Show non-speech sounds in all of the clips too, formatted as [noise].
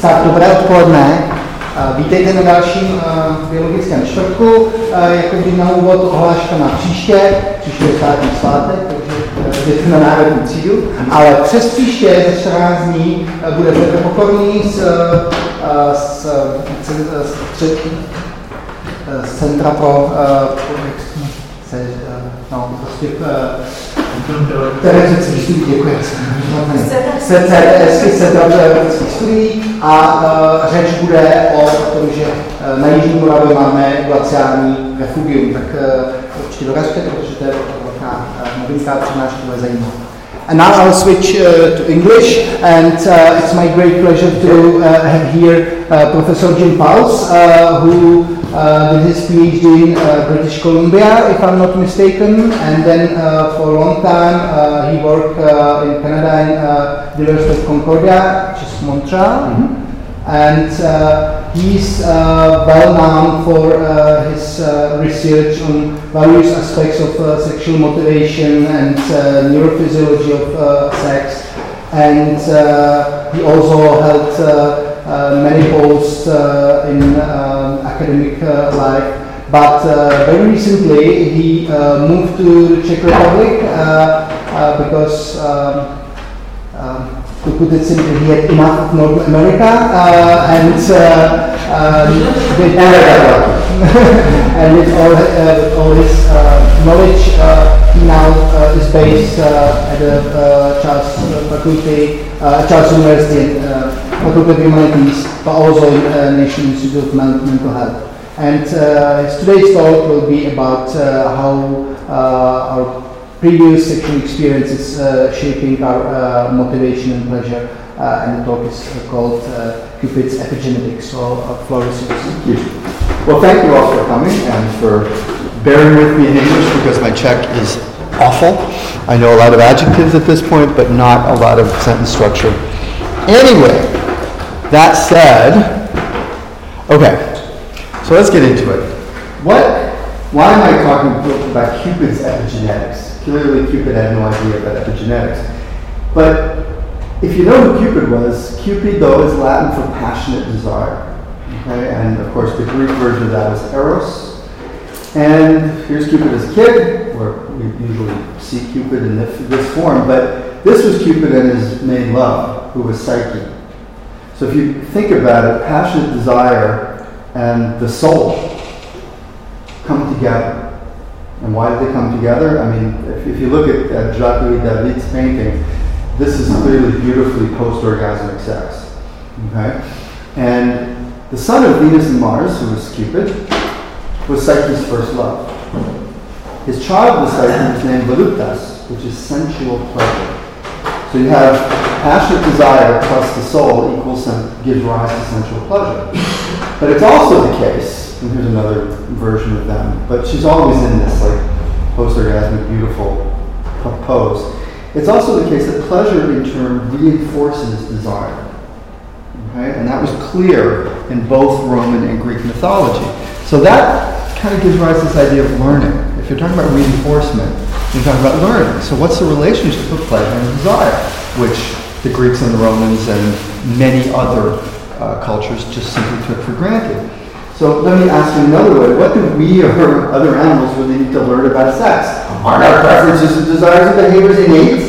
Tak, dobré odpoledne. Vítejte na dalším biologickém čtvrtku. Jako vždy na úvod ohláška na příště. Příště je státní svátek, takže uh, jdete na národní třídu. Ale přes příště ze 14 dní bude Petr Pokorný z, uh, z, z, z, z, z Centra pro no, prostě Teoretických studií, děkuji. CTS, Centra teoretických studií a uh, řeč bude o tom, že uh, na Jižní Moravě máme glaciální refugium, tak uh, určitě dorazte, protože to je velká novinka, přednáška bude zajímavá. And now I'll switch uh, to English, and uh, it's my great pleasure to uh, have here Professor Jim Pfaus, uh, who uh, did his PhD in British Columbia, if I'm not mistaken, and then for a long time he worked in Canada in uh, the University of Concordia, which is Montreal. Mm-hmm and uh, he's uh, well known for uh, his research on various aspects of sexual motivation and neurophysiology of sex. And he also held many posts in um, academic life. But uh, very recently he uh, moved to the Czech Republic uh, because um, um, to put it simply, he had enough of North America uh, and uh, um, with [laughs] and with all, uh, all his uh, knowledge, uh, he now uh, is based at the Charles Faculty, Charles University, uh, Faculty Humanities, but also uh, National Institute of Mental Health. And today's talk will be about how our previous sexual experiences uh, shaping our uh, motivation and pleasure. Uh, and the talk is called Cupid's Epigenetics. So, uh, Thank you. Well, thank you all for coming and for bearing with me in English because my Czech is awful. I know a lot of adjectives at this point, but not a lot of sentence structure. Anyway, that said, okay, so let's get into it. What, why am I talking about Cupid's epigenetics? Clearly, Cupid had no idea about epigenetics. But if you know who Cupid was, Cupido is Latin for passionate desire. Okay? And of course, the Greek version of that is Eros. And here's Cupid as a kid, where we usually see Cupid in this form, but this was Cupid and his main love, who was Psyche. So if you think about it, passionate desire and the soul come together. And why did they come together? I mean, if, if you look at, at Jacques-Louis David's painting, this is clearly beautifully post-orgasmic sex. Okay? And the son of Venus and Mars, who was Cupid, was Psyche's first love. His child was Psyche was named Voluptas, which is sensual pleasure. So you have passionate desire plus the soul equals gives rise to sensual pleasure. But it's also the case and here's another version of them. But she's always in this like post-orgasmic, beautiful pose. It's also the case that pleasure in turn reinforces desire. Okay? And that was clear in both Roman and Greek mythology. So that kind of gives rise to this idea of learning. If you're talking about reinforcement, you're talking about learning. So what's the relationship of pleasure and desire, which the Greeks and the Romans and many other uh, cultures just simply took for granted? So let me ask you another way. What do we or other animals really need to learn about sex? Aren't our preferences and desires and behaviors innate?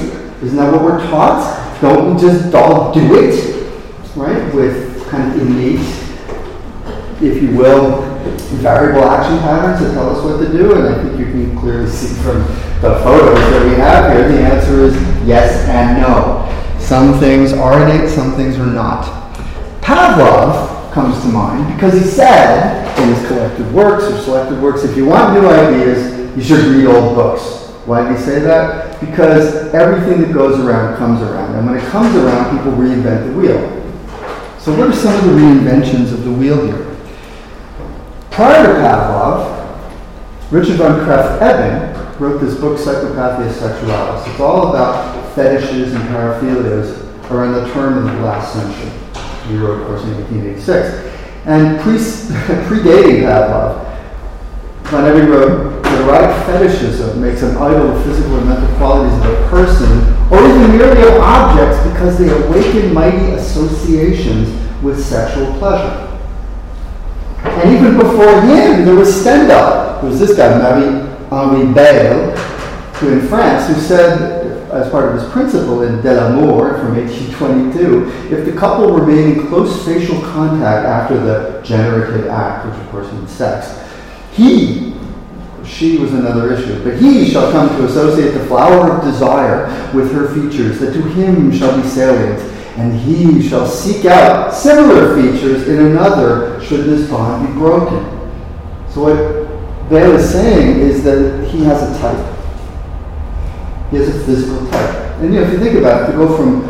Isn't that what we're taught? Don't we just all do it? Right? With kind of innate, if you will, variable action patterns that tell us what to do. And I think you can clearly see from the photos that we have here, the answer is yes and no. Some things are innate, some things are not. Pavlov comes to mind because he said in his collected works or selected works, if you want new ideas, you should read old books. Why did he say that? Because everything that goes around comes around. And when it comes around, people reinvent the wheel. So what are some of the reinventions of the wheel here? Prior to Pavlov, Richard von Krafft-Ebing wrote this book, Psychopathia Sexualis. It's all about fetishes and paraphilias around the turn of the last century. He wrote, of course, in 1886. And pre- [laughs] predating Von Ebing wrote, the erotic fetishism makes an idol of physical and mental qualities of a person, or even merely of objects, because they awaken mighty associations with sexual pleasure. And even before him, there was Stendhal. There was this guy, Marie-Henri Beyle, who in France, who said, as part of his principle in De l'Amour from 1822, if the couple remain in close facial contact after the generative act, which of course means sex, he she was another issue. But he shall come to associate the flower of desire with her features, that to him shall be salient, and he shall seek out similar features in another should this bond be broken. So what Beyle is saying is that he has a type. He has a physical type. And you know, if you think about it, to go from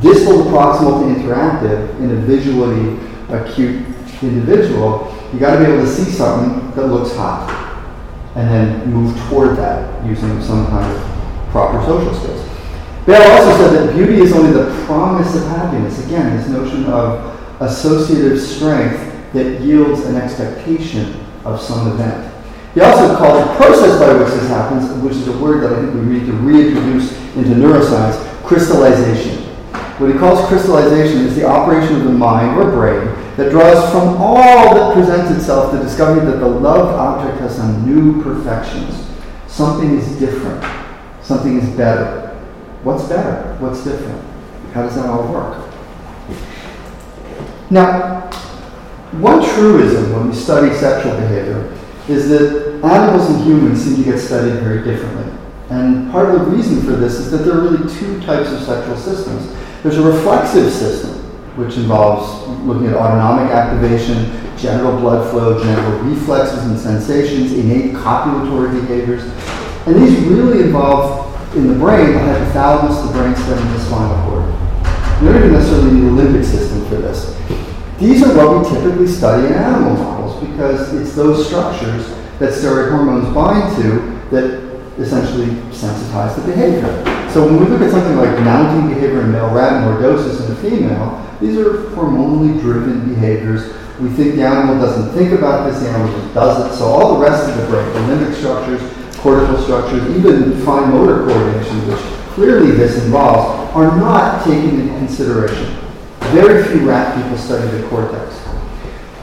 distal to proximal to interactive in a visually acute individual, you got to be able to see something that looks hot and then move toward that using some kind of proper social skills. Beyle also said that beauty is only the promise of happiness. Again, this notion of associative strength that yields an expectation of some event. He also calls the process by which this happens, which is a word that I think we need to reintroduce into neuroscience, crystallization. What he calls crystallization is the operation of the mind or brain that draws from all that presents itself the discovery that the loved object has some new perfections. Something is different. Something is better. What's better? What's different? How does that all work? Now, one truism when we study sexual behavior is that animals and humans seem to get studied very differently. And part of the reason for this is that there are really two types of sexual systems. There's a reflexive system, which involves looking at autonomic activation, genital blood flow, genital reflexes and sensations, innate copulatory behaviors. And these really involve, in the brain, the hypothalamus, the brainstem, and the spinal cord. You don't even necessarily need the limbic system for this. These are what we typically study in animal models because it's those structures that steroid hormones bind to that essentially sensitize the behavior. So when we look at something like mounting behavior in male rat and lordosis in a female, these are hormonally driven behaviors. We think the animal doesn't think about this, the animal just does it. So all the rest of the brain, the limbic structures, cortical structures, even fine motor coordination, which clearly this involves, are not taken into consideration. Very few rat people study the cortex.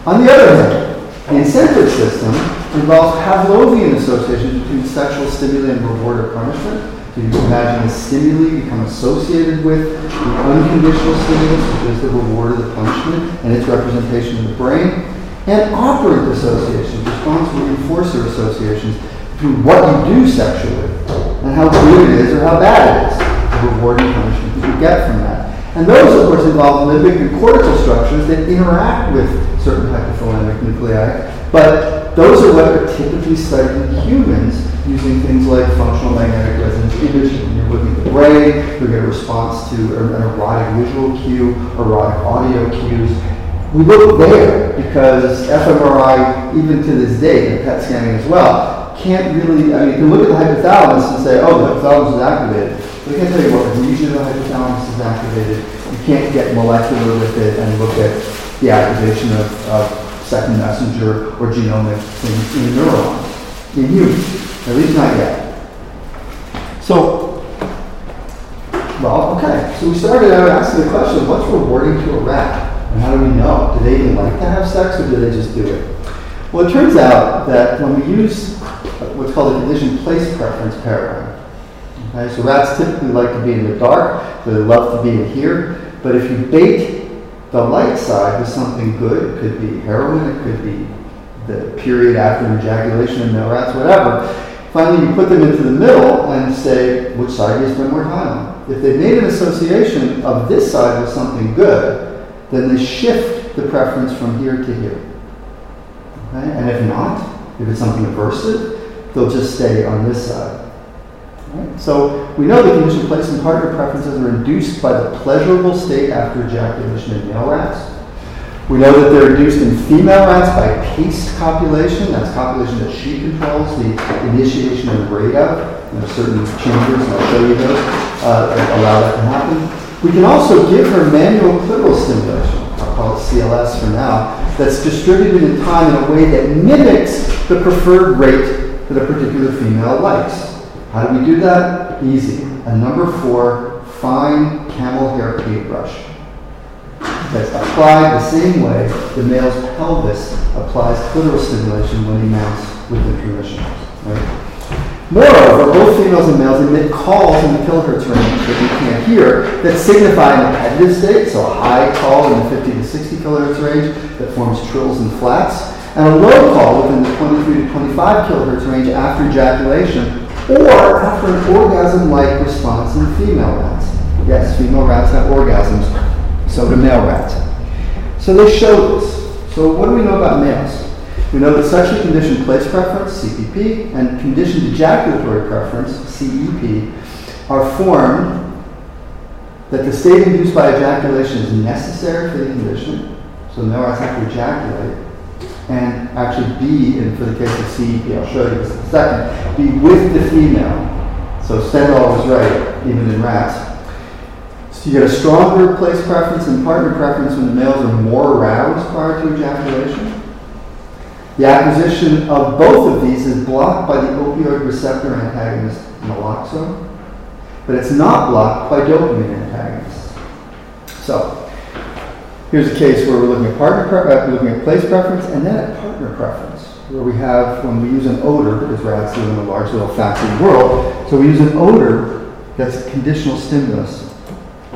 On the other hand, the incentive system involves Pavlovian associations between sexual stimuli and reward or punishment. So you imagine the stimuli become associated with the unconditional stimulus, which is the reward or the punishment, and its representation in the brain, and operant associations, response reinforcer associations, between what you do sexually and how good it is or how bad it is, the reward and punishment that you get from that. And those, of course, involve limbic and cortical structures that interact with certain hypothalamic nuclei, but those are what are typically studied in humans using things like functional magnetic resonance imaging. You're looking at the brain, you get a response to an erotic visual cue, erotic audio cues. We look there because fMRI, even to this day, and PET scanning as well, can't really, I mean, you can look at the hypothalamus and say, oh, the hypothalamus is activated. But I can't tell you what region of the hypothalamus is activated. You can't get molecular with it and look at the activation of, of second messenger or genomic things in a neuron in humans, at least not yet. So, well, okay. So we started out asking the question, what's rewarding to a rat? And how do we know? Do they even like to have sex or do they just do it? Well, it turns out that when we use what's called a conditioned place preference paradigm, so rats typically like to be in the dark, they love to be in here, but if you bait the light side with something good. It could be heroin, it could be the period after ejaculation in male rats, whatever. Finally, you put them into the middle and say, which side do you spend more time on? If they made an association of this side with something good, then they shift the preference from here to here. Okay? And if not, if it's something aversive, they'll just stay on this side. Right? So we know that conditioned place and partner preferences are induced by the pleasurable state after ejaculation in male rats. We know that they're induced in female rats by pace copulation. That's copulation that she controls, the initiation and rate of. Are certain chambers, and I'll show you those, uh, that allow that to happen. We can also give her manual clitoral stimulation. I'll call it CLS for now. That's distributed in time in a way that mimics the preferred rate that a particular female likes. How do we do that? Easy. A number four fine camel hair paintbrush. that's applied the same way the male's pelvis applies clitoral stimulation when he mounts with the permission. Right? Moreover, both females and males emit calls in the kilohertz range that we can't hear that signify an appetitive state, so a high call in the 50 to 60 kilohertz range that forms trills and flats, and a low call within the 23 to 25 kilohertz range after ejaculation or after an orgasm-like response in female rats. Yes, female rats have orgasms, so do male rats. So they show this. So what do we know about males? We know that sexually conditioned place preference, CPP, and conditioned ejaculatory preference, CEP, are formed that the state induced by ejaculation is necessary for the conditioning, so male rats have to ejaculate, and actually be, and for the case of CEP, I'll show you this in a second, be with the female. So Stendhal was right, even in rats. So you get a stronger place preference and partner preference when the males are more aroused prior to ejaculation. The acquisition of both of these is blocked by the opioid receptor antagonist naloxone, but it's not blocked by dopamine antagonists. So, here's a case where we're looking at partner pre- uh, looking at place preference and then at partner preference, where we have when we use an odor, because rats live in a largely olfactory world, so we use an odor that's a conditional stimulus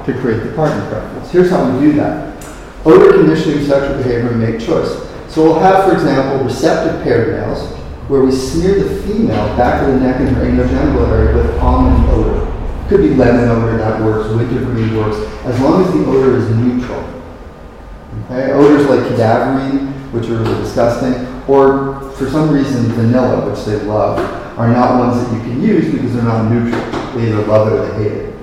to create the partner preference. Here's how we do that. Odor conditioning sexual behavior and make choice. So we'll have, for example, receptive paired males, where we smear the female back of the neck and her anogenital area with almond odor. Could be lemon odor, that works, wintergreen works, as long as the odor is neutral. Okay? Odors like cadaverine, which are really disgusting, or for some reason vanilla, which they love, are not ones that you can use because they're not neutral. They either love it or they hate it.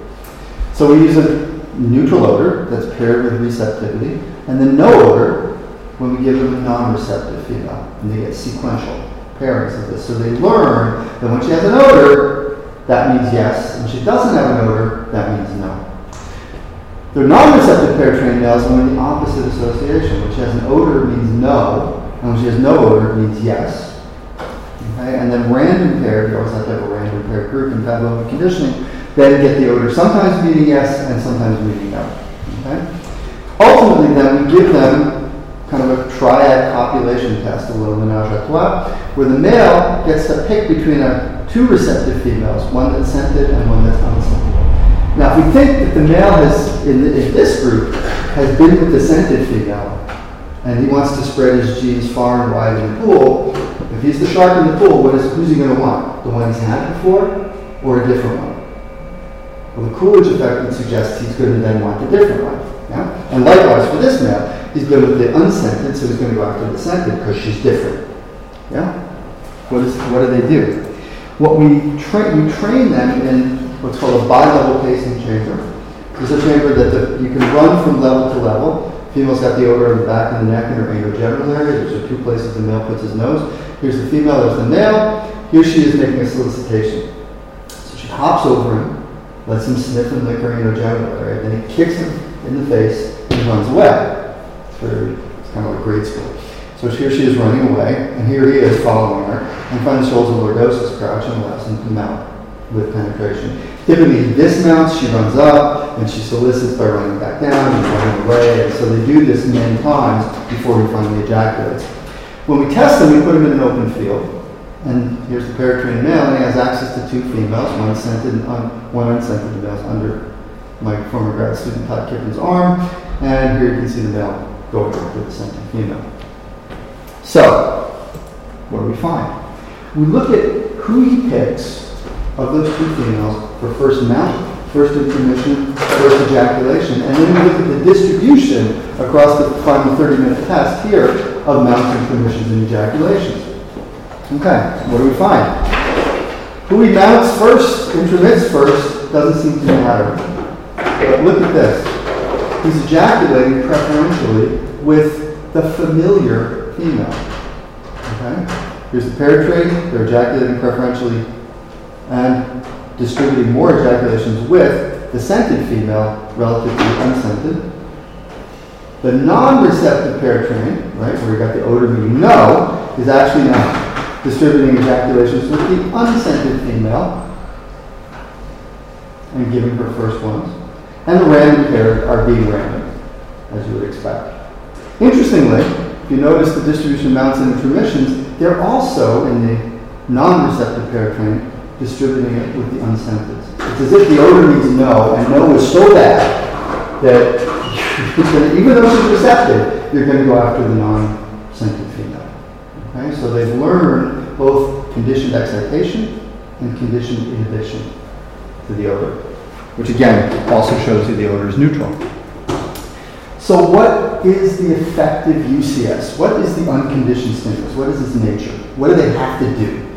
So we use a neutral odor that's paired with receptivity, and then no odor when we give them a non-receptive female, and they get sequential pairings of this. So they learn that when she has an odor, that means yes, and she doesn't have an odor, that means no. They're non-receptive pair trained males and when the opposite association. which has an odor, means no, and when she has no odor, means yes. Okay? And then random paired, you always have to have a random paired group in Pavlovian conditioning, then get the odor sometimes meaning yes and sometimes meaning no. Okay? Ultimately, then we give them kind of a triad copulation test, a little menage a trois, where the male gets to pick between a, two receptive females, one that's scented and one that's unscented. Now, if we think that the male has, in, in this group, has been with the scented female, and he wants to spread his genes far and wide in the pool, if he's the shark in the pool, what is, who's he going to want? The one he's had before, or a different one? Well, the Coolidge effect would suggest he's going to then want a different one. Yeah? And likewise for this male, He's good with the unscented, so he's going to go after the scented because she's different. Yeah? What, is, what do they do? What we train, we train them in what's called a bi-level pacing chamber. Is a chamber that the, you can run from level to level. Female's got the odor in the back of the neck and her anogenital area. Those are two places the male puts his nose. Here's the female, there's the male. Here she is making a solicitation. So she hops over him, lets him sniff and lick her anogenital area, then he kicks him in the face and runs away it's kind of like grade school. So here she is running away, and here he is following her, and finally shows a lordosis crouch and allows him to mount with penetration. Typically, dismounts, she runs up, and she solicits by running back down and running away. And so they do this many times before he finally ejaculates. When we test them, we put them in an open field. And here's the pair trained male, and he has access to two females, one scented un, one unscented males under my former grad student Tod Kippin's arm. And here you can see the male go to the scented female. So, what do we find? We look at who he picks of those two females for first mount, first intromission, first ejaculation, and then we look at the distribution across the final 30-minute test here of mounts, intromissions, and ejaculations. Okay, what do we find? Who he mounts first, intromits first, doesn't seem to matter. But look at this he's ejaculating preferentially with the familiar female. Okay? Here's the pair trade, they're ejaculating preferentially and distributing more ejaculations with the scented female relative to the unscented. The non-receptive pair train, right, where you got the odor meaning no, is actually now distributing ejaculations with the unscented female and giving her first ones and the random pair are being random. as you would expect. Interestingly, if you notice the distribution of mounts and intromissions, they're also in the non-receptive pair train distributing it with the unscented. It's as if the odor needs no, and no is so bad that [laughs] even though she's receptive, you're going to go after the non-scented female. Okay? So they've learned both conditioned excitation and conditioned inhibition to the odor, which again also shows you the odor is neutral. So what is the effective UCS? What is the unconditioned stimulus? What is its nature? What do they have to do?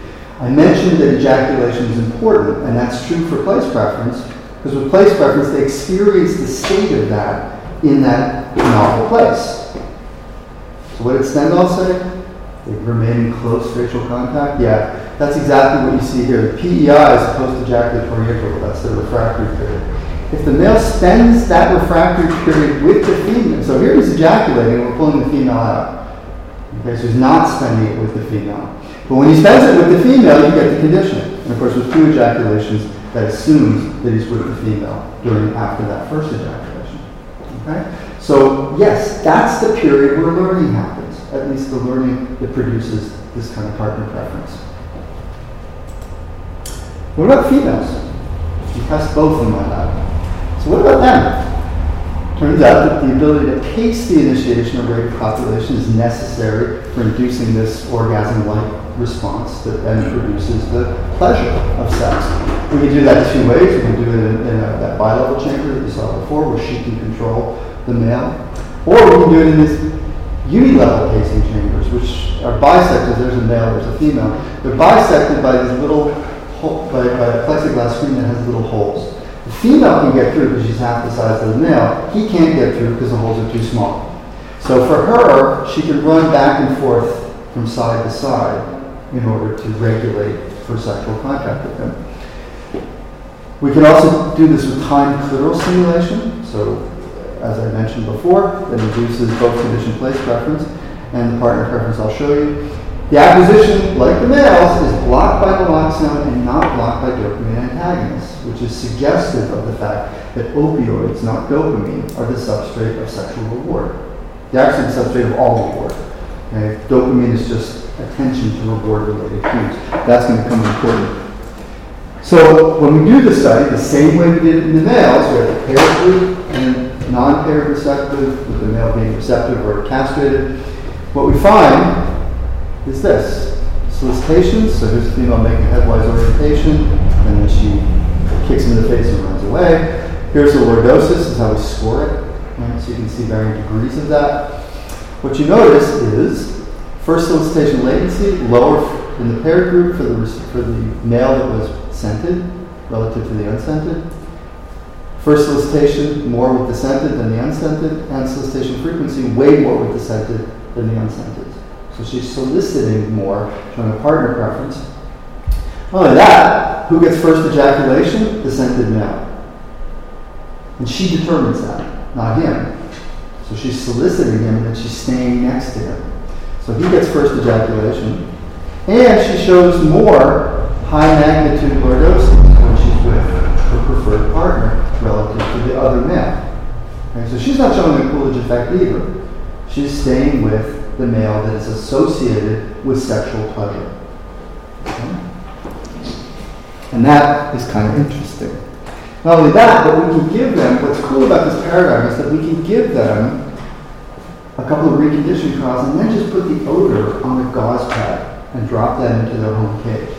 I mentioned that ejaculation is important, and that's true for place preference, because with place preference, they experience the state of that in that novel place. So what did Stendhal say? They remain in close facial contact? Yeah, that's exactly what you see here. The PEI is post-ejaculatory interval, that's the refractory period. If the male spends that refractory period with the female, so here he's ejaculating we're pulling the female out. Okay, so he's not spending it with the female. But when he spends it with the female, you get the condition. And of course, with two ejaculations, that assumes that he's with the female during after that first ejaculation. Okay? So yes, that's the period where learning happens. At least the learning that produces this kind of partner preference. What about females? You test both in my lab. So what about them? Turns out that the ability to pace the initiation of rate of copulation is necessary for inducing this orgasm-like response that then produces the pleasure of sex. We can do that two ways. We can do it in, in a, that bi-level chamber that you saw before, where she can control the male, or we can do it in these unilevel pacing chambers, which are bisected. There's a male, there's a female. They're bisected by these little by, by a plexiglass screen that has little holes. The female can get through because she's half the size of the male. He can't get through because the holes are too small. So for her, she can run back and forth from side to side in order to regulate for sexual contact with them. We can also do this with timed clitoral stimulation. So as I mentioned before, that induces both conditioned place preference and the partner preference I'll show you. The acquisition, like the males, is blocked by naloxone and not blocked by dopamine antagonists, which is suggestive of the fact that opioids, not dopamine, are the substrate of sexual reward. The substrate of all reward. Okay? Dopamine is just attention to reward-related cues. That's going to become important. So when we do the study, the same way we did it in the males, we have the paired group and non-paired receptive, with the male being receptive or castrated. What we find is this. Solicitations, so here's the female making a headwise orientation, and then she kicks him in the face and runs away. Here's the lordosis, is how we score it. Right? So you can see varying degrees of that. What you notice is first solicitation latency, lower in the paired group for the, for the male that was scented relative to the unscented. First solicitation, more with the scented than the unscented, and solicitation frequency, way more with the scented than the unscented. So she's soliciting more, showing a partner preference. Not only that, who gets first ejaculation? The scented male. And she determines that, not him. So she's soliciting him and she's staying next to him. So he gets first ejaculation. And she shows more high magnitude lordosis when she's with her preferred partner relative to the other male. Okay, so she's not showing the Coolidge effect either. She's staying with the male that is associated with sexual pleasure. Okay? And that is kind of interesting. Not only that, but we can give them, what's cool about this paradigm is that we can give them a couple of reconditioning trials and then just put the odor on a gauze pad and drop that into their home cage.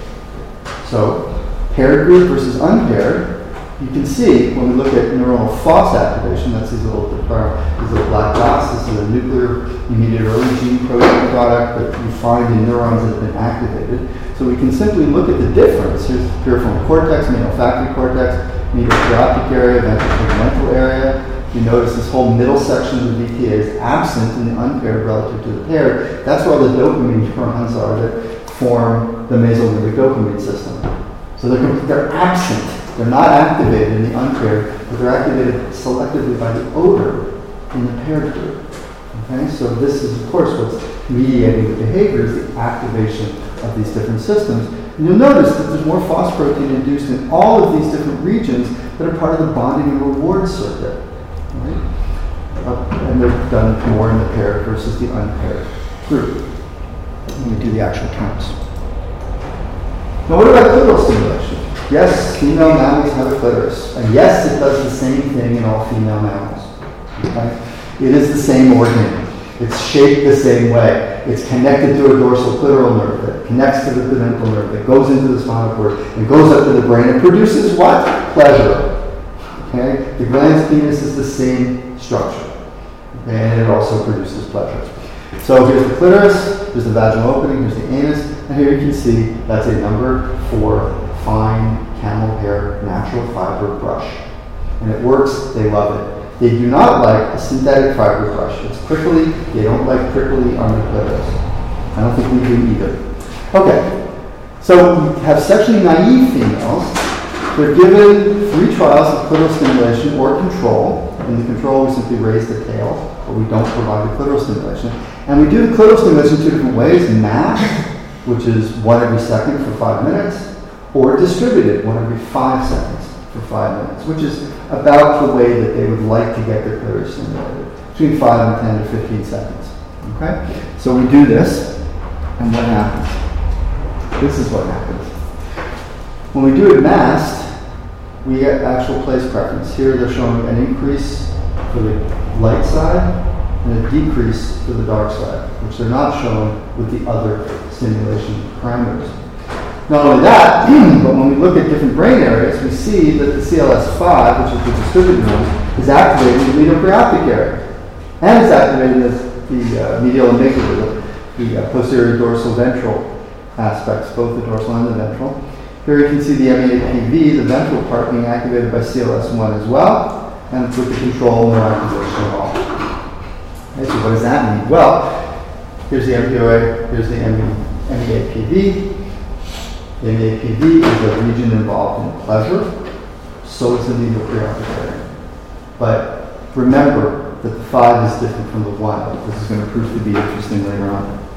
So, paired group versus unpaired, you can see when we look at neuronal FOS activation, that's these little, these little black dots, this is a nuclear immediate early gene protein product that you find in neurons that have been activated. So we can simply look at the difference. Here's piriform cortex, main olfactory cortex, medial optic area, ventral area. You notice this whole middle section of the VTA is absent in the unpaired relative to the paired. That's where the dopamine neurons are that form the mesolimbic dopamine system. So they're, they're absent they're not activated in the unpaired, but they're activated selectively by the odor in the paired group. Okay, so this is, of course, what's mediating the behavior is the activation of these different systems. And you'll notice that there's more phosphoprotein induced in all of these different regions that are part of the bonding and reward circuit. Right? Uh, and they're done more in the paired versus the unpaired group. When we do the actual counts. Now, what about clitoral stimulation? Yes, female mammals have a clitoris, and yes, it does the same thing in all female mammals. Okay? It is the same organ. It's shaped the same way. It's connected to a dorsal clitoral nerve that connects to the pudendal nerve that goes into the spinal cord and goes up to the brain and produces what? Pleasure. Okay? The glans penis is the same structure. And it also produces pleasure. So here's the clitoris, here's the vaginal opening, here's the anus, and here you can see that's a number four fine camel hair natural fiber brush. And it works, they love it. They do not like a synthetic fiber brush. It's prickly, they don't like prickly on the clitoris. I don't think we do either. Okay, so we have sexually naive females. They're given three trials of clitoral stimulation or control. In the control, we simply raise the tail, but we don't provide the clitoral stimulation. And we do the clitoral stimulation two different ways, massed, which is one every second for five minutes, or distributed, one every five seconds for five minutes, which is about the way that they would like to get their clitoris stimulated, between 5 and 10 to 15 seconds. Okay? So we do this, and what happens? This is what happens. When we do it massed, we get actual place preference. Here they're showing an increase for the light side and a decrease for the dark side, which they're not shown with the other stimulation parameters. Not only that, [clears throat] but when we look at different brain areas, we see that the CLS5, which is the distributed one, is activating the medial preoptic area. And it's activating the, the uh, medial amygdala, the, uh, posterior dorsal ventral aspects, both the dorsal and the ventral. Here you can see the MEAPV, the ventral part, being activated by CLS1 as well, and with the control no activation at all. Okay, so what does that mean? Well, here's the MPOA, here's the MEAPV. The MEAPV is a region involved in pleasure, so is the preoptic area. But remember that the 5 is different from the 1. This is going to prove to be interesting later on.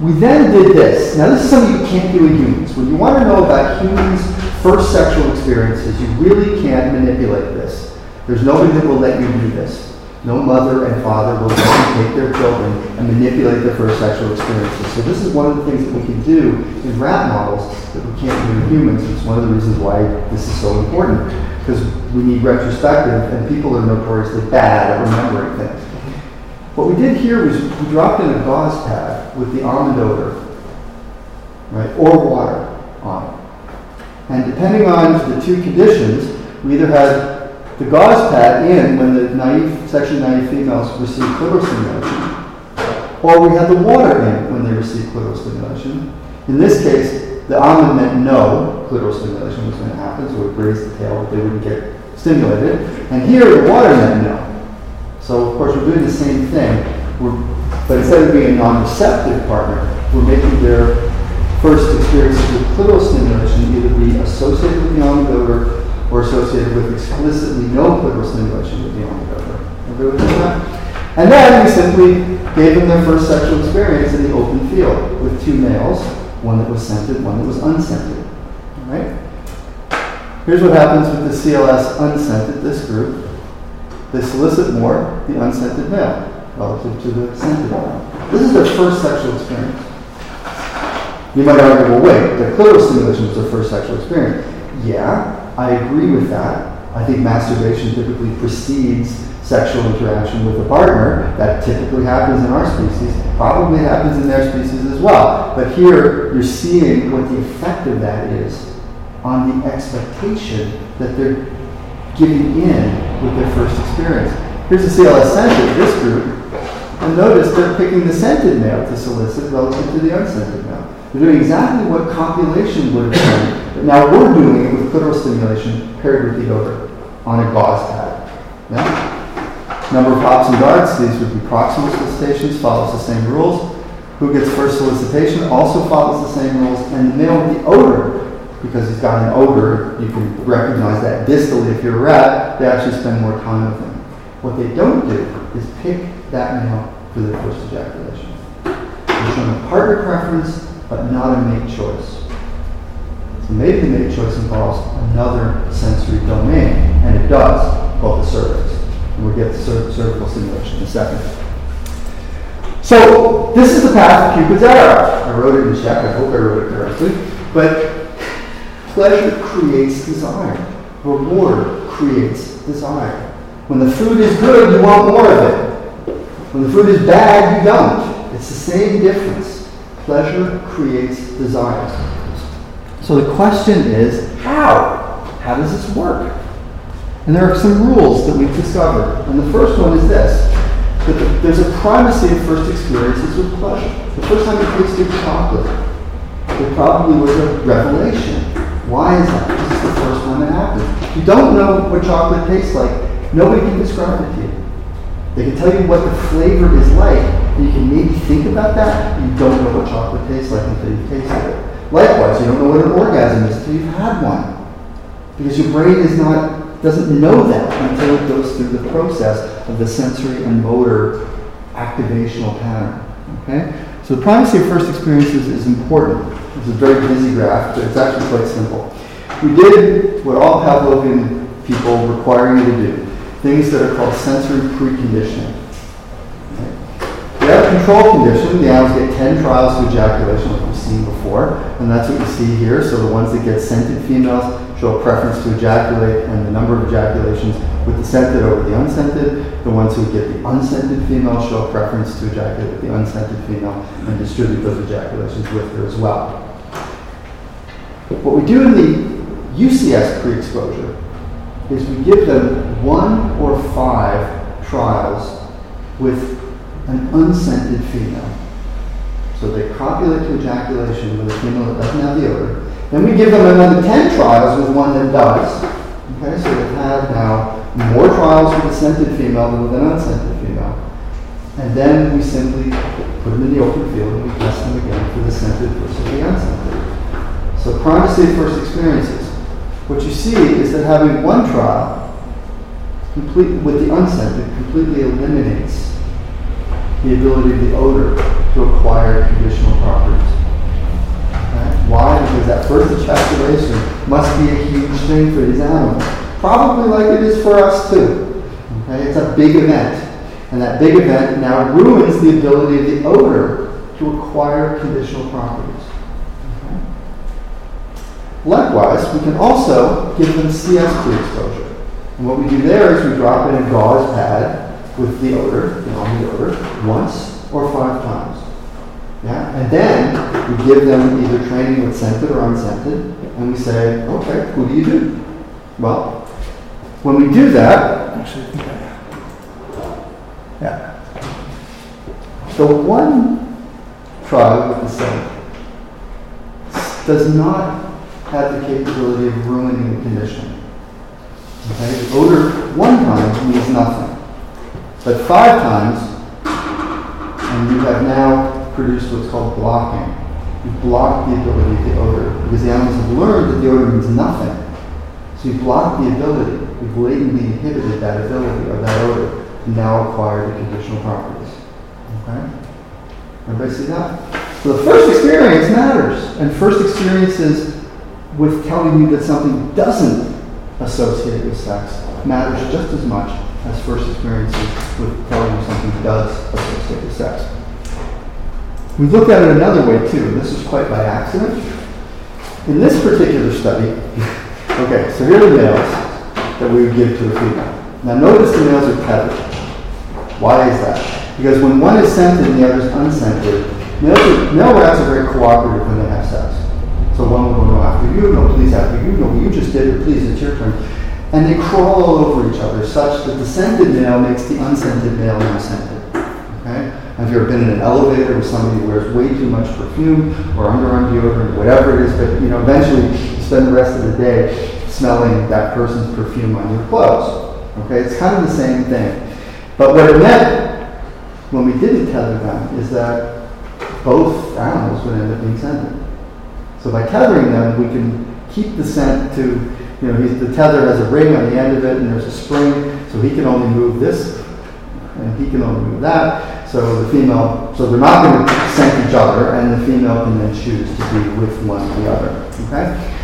We then did this. Now, this is something you can't do in humans. When you want to know about humans' first sexual experiences, you really can't manipulate this. There's nobody that will let you do this. No mother and father will take their children and manipulate their first sexual experiences. So this is one of the things that we can do in rat models that we can't do in humans. It's one of the reasons why this is so important, because we need retrospective, and people are notoriously bad at remembering things. What we did here was we dropped in a gauze pad with the almond odor, right, or water on it. And depending on the two conditions, we either had the gauze pad in when the naive, sexually naive females receive clitoral stimulation, or we had the water in when they receive clitoral stimulation. In this case, the almond meant no clitoral stimulation was going to happen, so it would raise the tail, but they wouldn't get stimulated. And here, the water meant no. So, of course, we're doing the same thing, we're, but instead of being a non-receptive partner, we're making their first experience with clitoral stimulation either be associated with the almond odor or associated with explicitly no clitoral stimulation with the. With that? And then we simply gave them their first sexual experience in the open field with two males, one that was scented, one that was unscented. All right? Here's what happens with the CLS unscented, this group. They solicit more the unscented male relative to the scented male. This is their first sexual experience. You might argue, well, wait, the clitoral stimulation was their first sexual experience. Yeah, I agree with that. I think masturbation typically precedes sexual interaction with a partner. That typically happens in our species. Probably happens in their species as well. But here, you're seeing what the effect of that is on the expectation that they're giving in with their first experience. Here's the CLS scented, this group, and notice they're picking the scented male to solicit relative to the unscented male. They're doing exactly what copulation would have done, but now we're doing it clitoral stimulation paired with the odor on a gauze pad. Yeah? Number of hops and darts, these would be proximal solicitations, follows the same rules. Who gets first solicitation also follows the same rules, and the male with the odor because he's got an odor, you can recognize that distally if you're a rat, they actually spend more time with him. What they don't do is pick that male for their first ejaculation. They're showing a partner preference, but not a mate choice. So maybe the mate choice involves another sensory domain, and it does, called the cervix. And we'll get to cer- cervical stimulation in a second. So this is the path of Cupid's arrow. I wrote it in Czech. I hope I wrote it correctly. But pleasure creates desire. Reward creates desire. When the food is good, you want more of it. When the food is bad, you don't. It's the same difference. Pleasure creates desire. So the question is, how? How does this work? And there are some rules that we've discovered. And the first one is this that there's a primacy of first experiences with pleasure. The first time you tasted chocolate, it probably was a revelation. Why is that? This is the first time it happened. You don't know what chocolate tastes like, nobody can describe it to you. They can tell you what the flavor is like, and you can maybe think about that, you don't know what chocolate tastes like until you taste it. Likewise, you don't know what an orgasm is until you've had one. Because your brain is not doesn't know that until it goes through the process of the sensory and motor activational pattern. Okay? So the primacy of first experiences is important. It's a very busy graph, but it's actually quite simple. We did what all Pavlovian people require you to do, things that are called sensory preconditioning. A control condition. The animals get 10 trials to ejaculation, like we've seen before, and that's what you see here. So the ones that get scented females show a preference to ejaculate and the number of ejaculations with the scented over the unscented. The ones who get the unscented female show a preference to ejaculate with the unscented female and distribute those ejaculations with her as well. What we do in the UCS pre-exposure is we give them one or five trials with an unscented female. So they copulate to ejaculation with a female that doesn't have the odor, then we give them another 10 trials with one that does. Okay, so they've had now more trials with a scented female than with an unscented female. And then we simply put them in the open field and we test them again for the scented versus the unscented. So primacy first experiences. What you see is that having one trial complete, with the unscented completely eliminates the ability of the odor to acquire conditional properties. Why? Because that first ejaculation must be a huge thing for these animals. Probably like it is for us too. Okay? It's a big event. And that big event now ruins the ability of the odor to acquire conditional properties. Okay? Likewise, we can also give them CS pre-exposure. And what we do there is we drop in a gauze pad with the odor, the odor, once or five times. Yeah? And then we give them either training with scented or unscented, and we say, okay, who do you do? Well, when we do that, actually, yeah. The one trial with the scent does not have the capability of ruining the condition. Okay? Odor one time means nothing. But five times, and you have now produced what's called blocking. You block the ability of the odor because the animals have learned that the odor means nothing. So you block the ability. You've latently inhibited that ability or that odor to now acquire the conditional properties. Okay? Everybody see that? So the first experience matters. And first experiences with telling you that something doesn't associate with sex matters just as much as first experiences with telling you something does associate with sex. We looked at it another way too. This is quite by accident. In this particular study, [laughs] okay, so here are the males that we would give to a female. Now notice the males are tethered. Why is that? Because when one is scented and the other is unscented, males male rats are very cooperative when they have sex. So one will go, no, after you, no, please, after you, no, you just did it, please, it's your turn. And they crawl all over each other such that the scented male makes the unscented male more scented. Okay? Have you ever been in an elevator with somebody who wears way too much perfume or underarm deodorant, whatever it is, but you know, eventually you spend the rest of the day smelling that person's perfume on your clothes. Okay, it's kind of the same thing. But what it meant when we didn't tether them is that both animals would end up being scented. So by tethering them, we can keep the scent to, you know, the tether has a ring on the end of it and there's a spring, so he can only move this and he can only move that. So the female, so they're not going to scent each other, and the female can then choose to be with one or the other. Okay?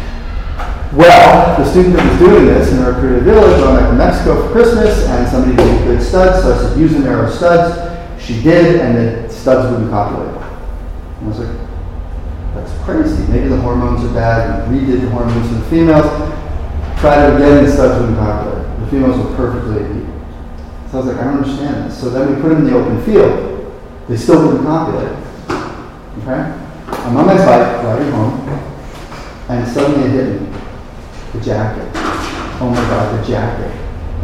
Well, the student that was doing this in our creative village, went to Mexico for Christmas, and somebody gave good studs, so I said, use a narrow studs. She did, and the studs wouldn't copulate. And I was like, that's crazy. Maybe the hormones are bad. We redid the hormones for the females. Tried it again, the studs wouldn't copulate. The females were perfectly obedient. So I was like, I don't understand this. So then we put them in the open field. They still wouldn't copulate. Okay? I'm on my bike riding home, and suddenly it hit me. The jacket. Oh my god, the jacket.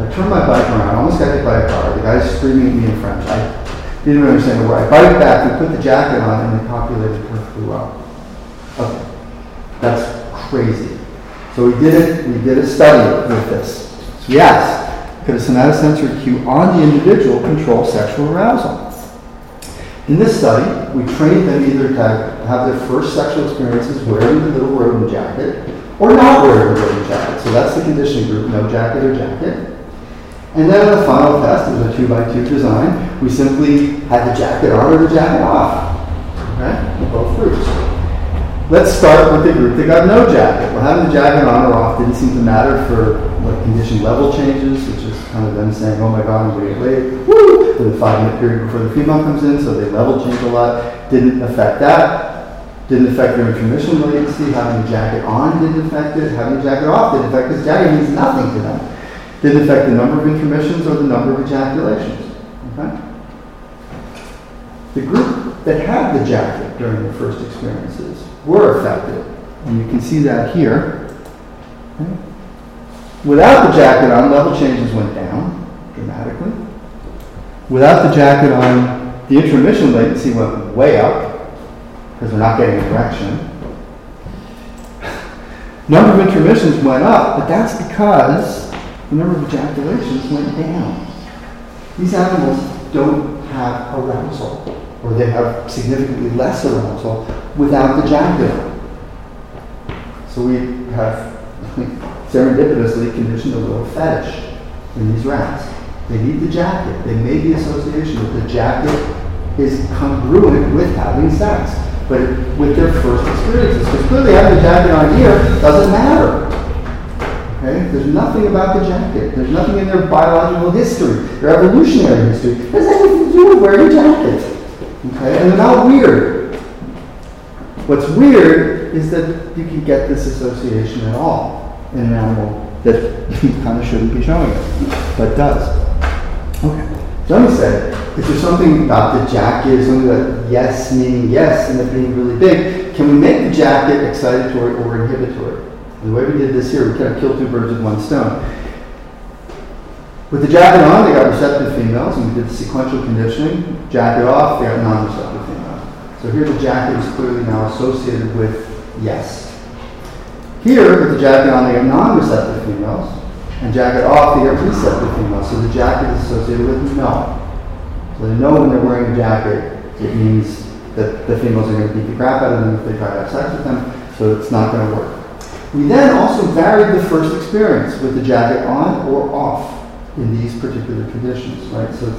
I turned my bike around, I almost got hit by a car. The guy's screaming at me in French. I didn't understand the word. I biked back, we put the jacket on, and it copulated perfectly well. Okay. That's crazy. So we did it, we did a study with this. Yes, could a somatosensory cue on the individual control sexual arousal? In this study, we trained them either to have their first sexual experiences wearing the little rodent jacket or not wearing the rodent jacket. So that's the conditioning group, no jacket or jacket. And then on the final test, it was a two by two design. We simply had the jacket on or the jacket off. Okay? Both groups. Let's start with the group that got no jacket. Well, having the jacket on or off didn't seem to matter for like condition level changes, which is kind of them saying, oh my god, I'm going to get late, woo, for the five minute period before the female comes in, so they level change a lot. Didn't affect that. Didn't affect their intromission latency. Having the jacket on didn't affect it. Having the jacket off didn't affect it. Jacket means nothing to them. Didn't affect the number of intromissions or the number of ejaculations. Okay? The group that had the jacket during their first experiences were affected. And you can see that here. Okay. Without the jacket on, level changes went down dramatically. Without the jacket on, the intromission latency went way up because we're not getting an erection. [laughs] number of intromissions went up, but that's because the number of ejaculations went down. These animals don't have arousal or they have significantly less arousal without the jacket. So we have [laughs] serendipitously conditioned a little fetish in these rats. They need the jacket. They made the association that the jacket is congruent with having sex, but with their first experiences. Because clearly having the jacket on here doesn't matter. Okay? There's nothing about the jacket. There's nothing in their biological history, their evolutionary history. It has anything to do with wearing a jacket. Okay? And they're not weird. What's weird is that you can get this association at all in an animal that [laughs] kind of shouldn't be showing it, but does. Okay. Johnny said, is there something about the jacket, something that yes meaning yes and it being really big? Can we make the jacket excitatory or inhibitory? The way we did this here, we kind of killed two birds with one stone. With the jacket on, they got receptive females, and we did the sequential conditioning. Jacket off, they got non-receptive females. So here the jacket is clearly now associated with yes. Here, with the jacket on, they got non-receptive females, and jacket off, they got receptive females. So the jacket is associated with no. So they know when they're wearing a jacket, it means that the females are going to beat the crap out of them if they try to have sex with them, so it's not going to work. We then also varied the first experience with the jacket on or off in these particular conditions, right? So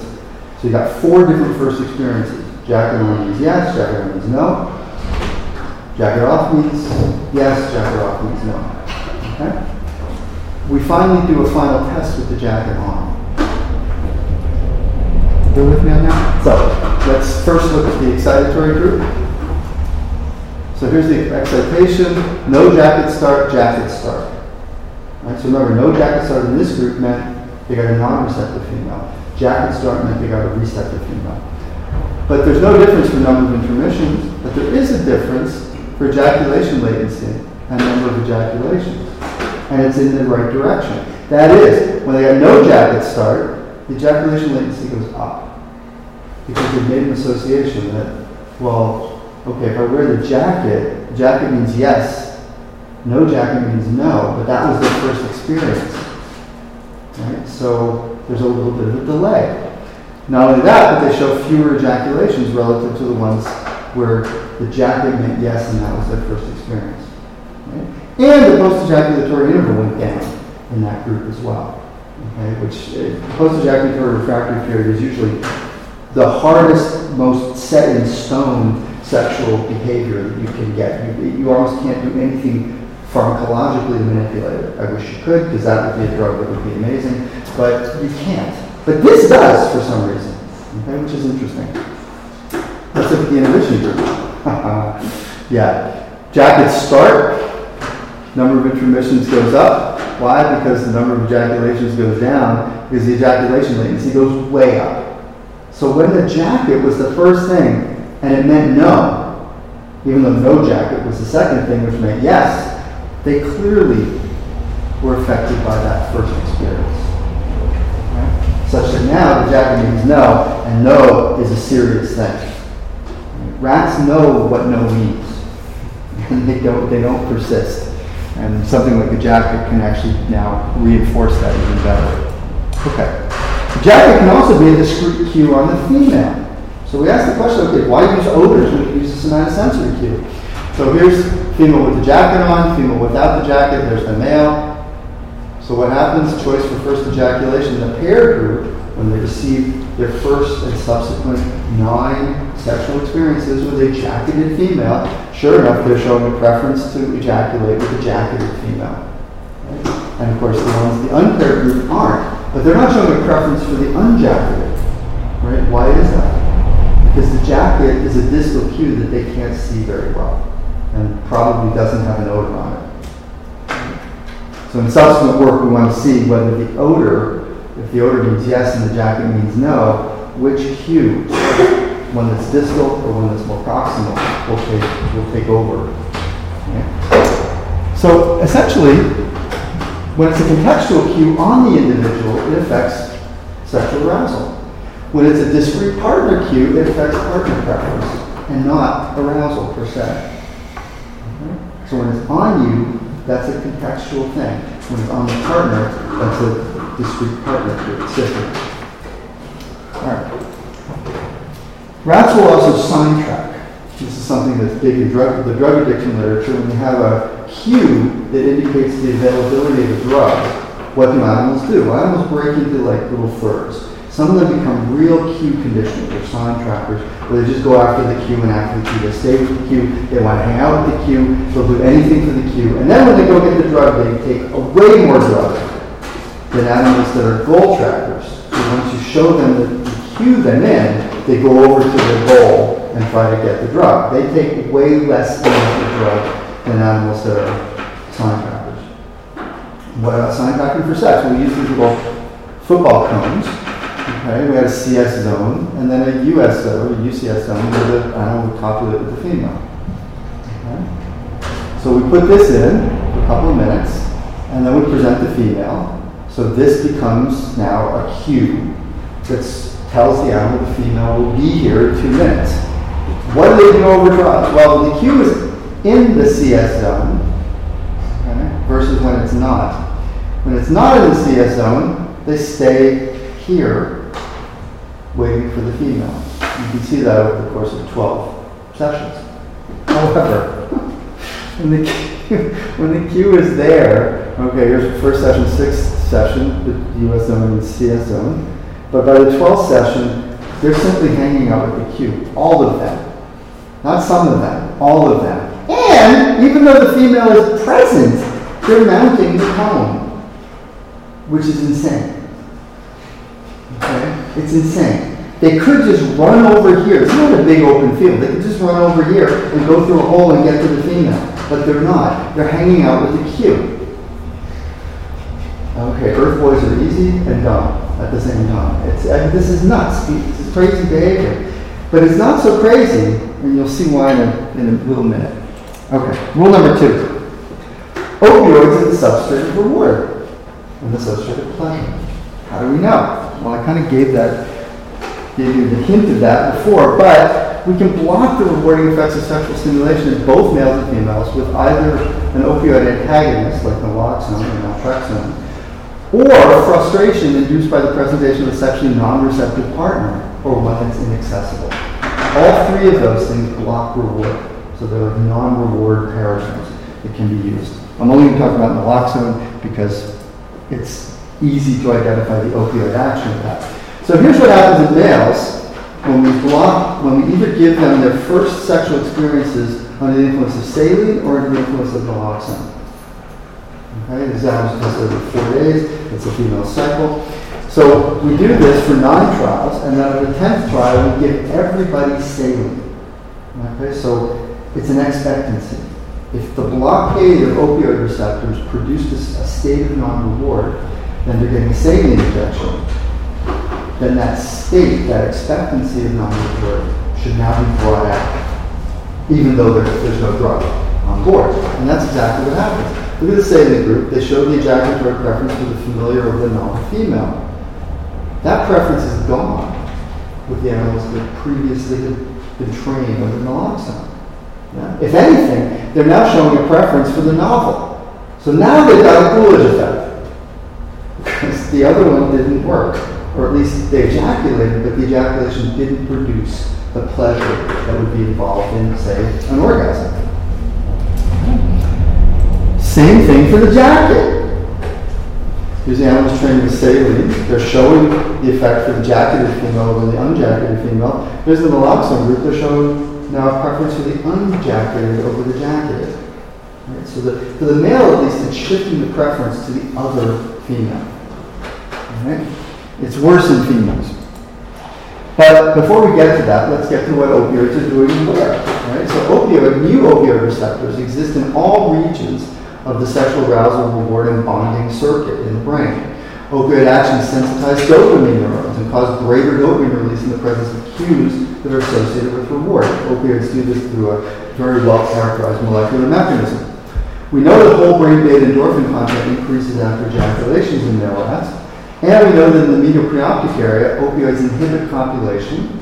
so you got four different first experiences. Jacket on means yes, jacket on means no. Jacket off means yes, jacket off means no. Okay? We finally do a final test with the jacket on. You with me on that? So let's first look at the excitatory group. So here's the excitation, no jacket start, jacket start. Right, so remember, no jacket start in this group meant they got a non-receptive female. Jacket start meant they got a receptive female. But there's no difference for number of intromissions, but there is a difference for ejaculation latency and number of ejaculations. And it's in the right direction. That is, when they got no jacket start, the ejaculation latency goes up. Because they've made an association that, well, okay, if I wear the jacket, jacket means yes, no jacket means no, but that was their first experience. Right? So there's a little bit of a delay. Not only that, but they show fewer ejaculations relative to the ones where the jacket meant yes and that was their first experience. Right? And the post-ejaculatory interval went down in that group as well. Okay? Which uh, post-ejaculatory refractory period is usually the hardest, most set in stone sexual behavior that you can get. You, you almost can't do anything pharmacologically to manipulate it. I wish you could, because that would be a drug that would be amazing, but you can't. But this does for some reason, okay, which is interesting. Let's look at the inhibition group. [laughs] yeah, jackets start, number of intromissions goes up. Why? Because the number of ejaculations goes down, because the ejaculation latency goes way up. So when the jacket was the first thing, and it meant no, even though no jacket was the second thing, which meant yes, they clearly were affected by that first experience. Such that now the means no, and no is a serious thing. Rats know what no means, [laughs] and they don't, they don't persist. And something like a jacket can actually now reinforce that even better. Okay. The jacket can also be a discrete cue on the female. So we ask the question, okay, why use odors when you use a somatosensory cue? So here's female with the jacket on, female without the jacket, there's the male. So what happens? Choice for first ejaculation. The pair group, when they receive their first and subsequent nine sexual experiences with a jacketed female, sure enough, they're showing a preference to ejaculate with a jacketed female. Right? And of course, the ones, the unpaired group aren't, but they're not showing a preference for the unjacketed. Right? Why is that? Because the jacket is a distal cue that they can't see very well and probably doesn't have an odor on it. So in subsequent work, we want to see whether the odor, if the odor means yes and the jacket means no, which cue, one that's distal or one that's more proximal, will take, will take over. Okay? So essentially, when it's a contextual cue on the individual, it affects sexual arousal. When it's a discrete partner cue, it affects partner preference and not arousal per se. So when it's on you, that's a contextual thing. When it's on the partner, that's a discrete partner system. All right. Rats will also sign track. This is something that's big in drug, the drug addiction literature. When you have a cue that indicates the availability of a drug, what do animals do? Animals break into like little furs. Some of them become real cue conditioners or sign trackers, where they just go after the cue and after the cue. They stay with the cue. They want to hang out with the cue. They'll do anything for the cue. And then when they go get the drug, they take way more drug than animals that are goal trackers. So once you show them the, cue them in, they go over to the goal and try to get the drug. They take way less of the drug than animals that are sign trackers. What about sign tracking for sex? We use these little football cones Okay, we had a CS zone and then a US zone, a UCS zone where the animal would copulate with the female. Okay? So we put this in for a couple of minutes and then we present the female. So this becomes now a cue that tells the animal the female will be here in two minutes. What do they do over drugs? Well, the cue is in the CS zone okay, versus when it's not. When it's not in the CS zone, they stay here waiting for the female. You can see that over the course of 12 sessions. However, [laughs] when the cue, [laughs] when the cue is there, okay, here's the first session, sixth session, the US zone and CS zone, but by the 12th session, they're simply hanging out with the cue, all of them. Not some of them, all of them. And even though the female is present, they're mounting the cone, which is insane. Okay? It's insane. They could just run over here. It's not a big open field. They could just run over here and go through a hole and get to the female. But they're not. They're hanging out with the cue. Okay, Earth boys are easy and dumb at the same time. It's, I mean, this is nuts. This is crazy behavior. But it's not so crazy, and you'll see why in a, in a little minute. Okay, rule number two. Opioids are the substrate of reward and the substrate of pleasure. How do we know? Well, I kind of gave that, gave you the hint of that before, but we can block the rewarding effects of sexual stimulation in both males and females with either an opioid antagonist, like naloxone or naltrexone, or frustration induced by the presentation of a sexually non-receptive partner, or one that's inaccessible. All three of those things block reward, so they're like non-reward paradigms that can be used. I'm only going to talk about naloxone because it's easy to identify the opioid action that. So here's what happens in males when we block, when we either give them their first sexual experiences under the influence of saline or under the influence of naloxone. Okay, the exam is tested every four days. It's a female cycle. So we do this for nine trials, and then on the tenth trial, we give everybody saline. Okay, so it's an expectancy. If the blockade of opioid receptors produced a state of non-reward, then they're getting a saline injection. Then that state, that expectancy of non-reward, should now be brought out, even though there, there's no drug on board. And that's exactly what happens. Look at the saline group. They showed the ejaculatory preference for the familiar over the non-female. That preference is gone with the animals that previously had been trained under the naloxone. Yeah? If anything, they're now showing a preference for the novel. So now they've got a Coolidge effect. Because the other one didn't work. Or at least they ejaculated, but the ejaculation didn't produce the pleasure that would be involved in, say, an orgasm. Same thing for the jacket. Here's the animals trained with saline. They're showing the effect for the jacketed female over the unjacketed female. Here's the naloxone group. They're showing now a preference for the unjacketed over the jacketed. Right? So the, for the male, at least, it's shifting the preference to the other female. Right? It's worse in females. But before we get to that, let's get to what opioids are doing and. Right? So opioid, mu opioid receptors exist in all regions of the sexual arousal, reward, and bonding circuit in the brain. Opioid action sensitize dopamine neurons and cause greater dopamine release in the presence of cues that are associated with reward. Opioids do this through a very well characterized molecular mechanism. We know that whole brain beta endorphin content increases after ejaculations in male rats, and we know that in the medial preoptic area, opioids inhibit copulation.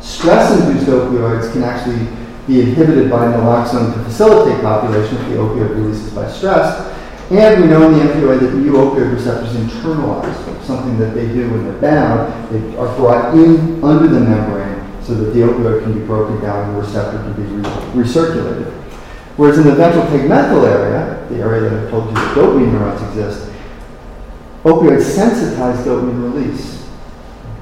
Stress-induced opioids can actually be inhibited by naloxone to facilitate copulation if the opioid releases by stress. And we know in the MPOA that mu opioid receptors internalize, something that they do when they're bound. They are brought in under the membrane so that the opioid can be broken down and the receptor can be re- recirculated. Whereas in the ventral tegmental area, the area that I told you that dopamine neurons exist, opioids sensitize dopamine release.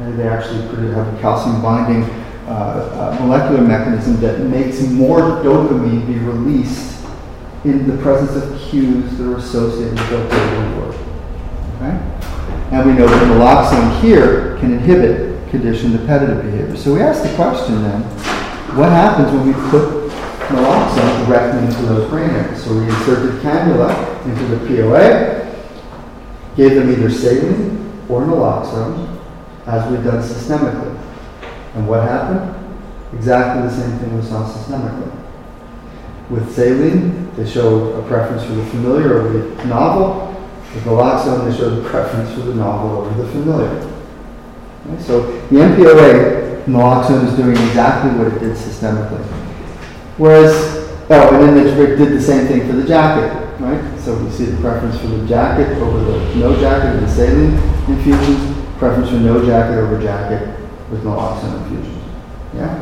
Okay, they actually have a calcium binding uh, uh, molecular mechanism that makes more dopamine be released in the presence of cues that are associated with opioid reward. Okay? And we know that naloxone here can inhibit conditioned repetitive behavior. So we ask the question then, what happens when we put naloxone directly into those brain areas? So we inserted cannula into the POA, gave them either saline or naloxone, as we've done systemically. And what happened? Exactly the same thing we saw systemically. With saline, they show a preference for the familiar over the novel. With naloxone, they show the preference for the novel over the familiar. Okay? So the MPOA, naloxone is doing exactly what it did systemically. Whereas, oh, and then they did the same thing for the jacket, right? So we see the preference for the jacket over the no jacket the saline infusions, preference for no jacket over jacket with naloxone infusions. Yeah?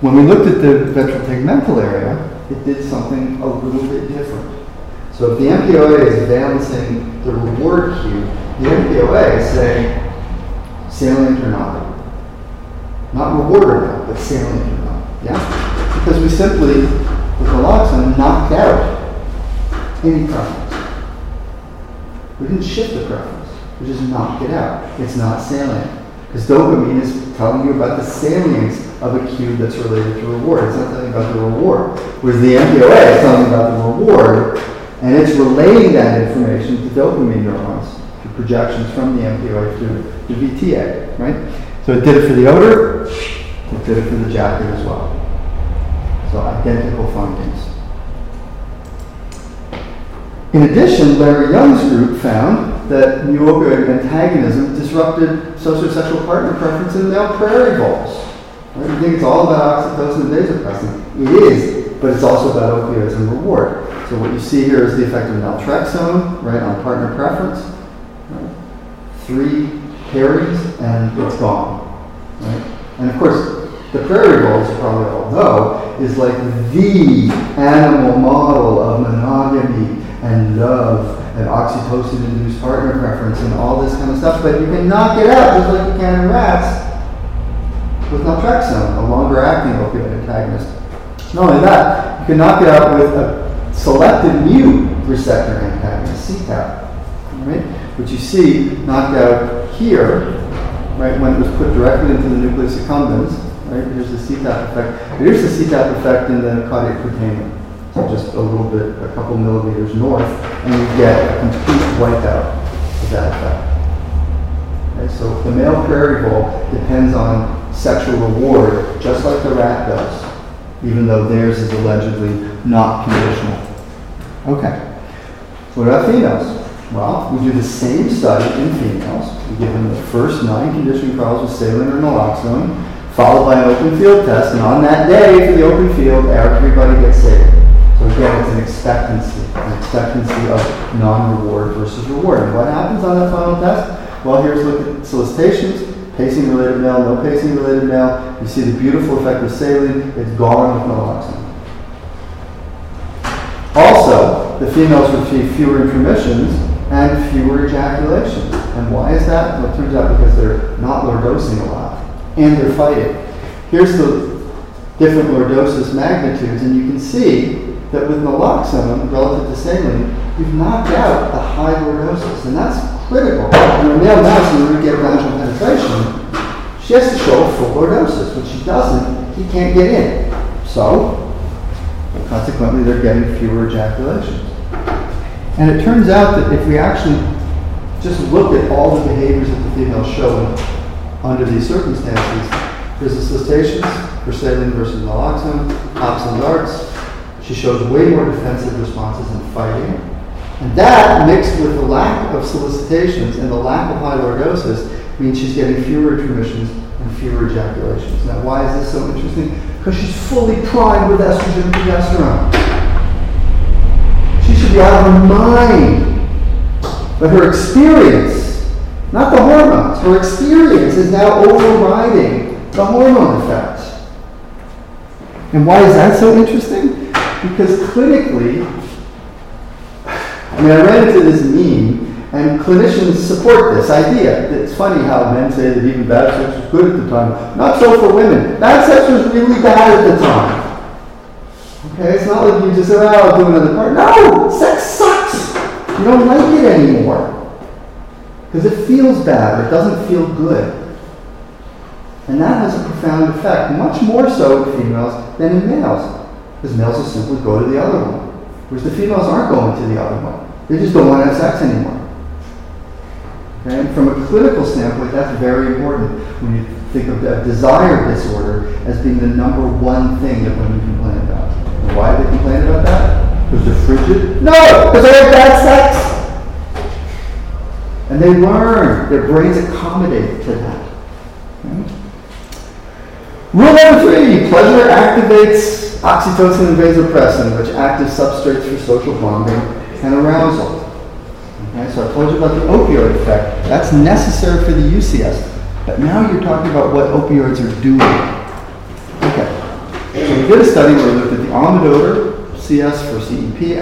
When we looked at the ventral tegmental area, it did something a little bit different. So if the MPOA is balancing the reward cue, the MPOA is saying salient or not. Not reward or not, but salient or not. Yeah? Because we simply, with naloxone, knocked out any preference. We didn't shift the preference. We just knocked it out. It's not salient. Because dopamine is telling you about the salience of a cue that's related to reward. It's not telling you about the reward. Whereas the MPOA is telling you about the reward, and it's relaying that information to dopamine neurons, to projections from the MPOA to the VTA, right? So it did it for the odor, it did it for the jacket as well. So identical findings. In addition, Larry Young's group found that mu opioid antagonism disrupted sociosexual partner preference in male prairie voles. Right? You think it's all about oxytocin and vasopressin. It is, but it's also about opioids and reward. So what you see here is the effect of naltrexone, right, on partner preference. Right? Three pairings and it's gone. Right? And of course, the prairie voles, probably all know, is like the animal model of monogamy and love and oxytocin-induced partner preference and all this kind of stuff, but you can knock it out just like you can in rats with naltrexone, a longer-acting opioid antagonist. Not only that, you can knock it out with a selective mu receptor antagonist, CTAP. Right? Which you see knocked out here, right, when it was put directly into the nucleus accumbens. Right? Here's the CTAP effect. Here's the CTAP effect in the caudate putamen. Just a little bit, a couple millimeters north, and you get a complete wipeout of that effect. Okay, so the male prairie vole depends on sexual reward, just like the rat does, even though theirs is allegedly not conditional. Okay. What about females? Well, we do the same study in females. We give them the first nine conditioning trials with saline or naloxone, followed by an open field test, and on that day for the open field, everybody gets saline. Again, it's an expectancy, an expectancy of non-reward versus reward. And what happens on that final test? Well, here's look at solicitations, pacing related male, no pacing related male. You see the beautiful effect of saline, it's gone with naloxone. Also, the females receive fewer intromissions and fewer ejaculations. And why is that? Well, it turns out because they're not lordosing a lot and they're fighting. Here's the different lordosis magnitudes, and you can see that with naloxone relative to saline, you've knocked out the high lordosis, and that's critical. In a male mouse, in order to get vaginal penetration, she has to show full lordosis. When she doesn't, he can't get in. So, consequently, they're getting fewer ejaculations. And it turns out that if we actually just look at all the behaviors that the females show under these circumstances, there's the solicitations for saline versus naloxone, opposite arts. She shows way more defensive responses in fighting. And that, mixed with the lack of solicitations and the lack of high lordosis, means she's getting fewer intromissions and fewer ejaculations. Now, why is this so interesting? Because she's fully primed with estrogen and progesterone. She should be out of her mind. But her experience, not the hormones, her experience is now overriding the hormone effects. And why is that so interesting? Because clinically, I mean, I ran into this meme, and clinicians support this idea. It's funny how men say that even bad sex was good at the time. Not so for women. Bad sex was really bad at the time. Okay, it's not like you just said, oh, I'll do another part. No, sex sucks. You don't like it anymore. Because it feels bad it doesn't feel good. And that has a profound effect, much more so in females than in males. Because males will simply go to the other one. Whereas the females aren't going to the other one. They just don't want to have sex anymore. Okay? And from a clinical standpoint, that's very important when you think of the desire disorder as being the number one thing that women complain about. And why do they complain about that? Because they're frigid? No! Because they have bad sex! And they learn. Their brains accommodate to that. Okay? Rule number three, pleasure activates oxytocin and vasopressin, which act as substrates for social bonding and arousal. Okay, so I told you about the opioid effect. That's necessary for the UCS. But now you're talking about what opioids are doing. Okay. So we did a study where we looked at the almond CS for CEP,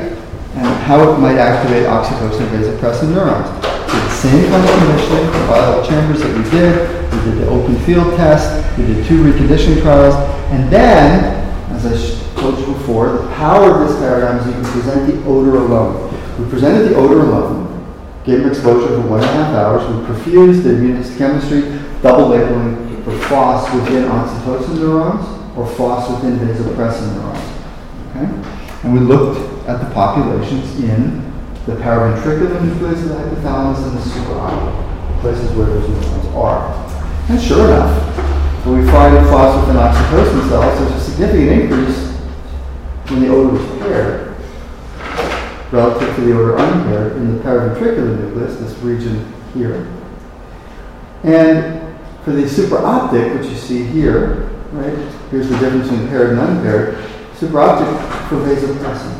and how it might activate oxytocin and vasopressin neurons. We did the same kind of conditioning for biological chambers that we did. We did the open field test. We did two reconditioning trials. And then, as I told you before, the power of this paradigm is you can present the odor alone. We presented the odor alone, gave them exposure for one and a half hours. We perfused the immunohistochemistry, double labeling for FOS within oxytocin neurons or FOS within vasopressin neurons. Okay? And we looked at the populations in the paraventricular nucleus of the hypothalamus and the supraoptic, places where those neurons are. And sure enough, when we find FOS within oxytocin cells, there's a significant increase when the odor is paired relative to the odor unpaired in the paraventricular nucleus, this region here. And for the supraoptic, which you see here, right, here's the difference between paired and unpaired, supraoptic for vasopressin,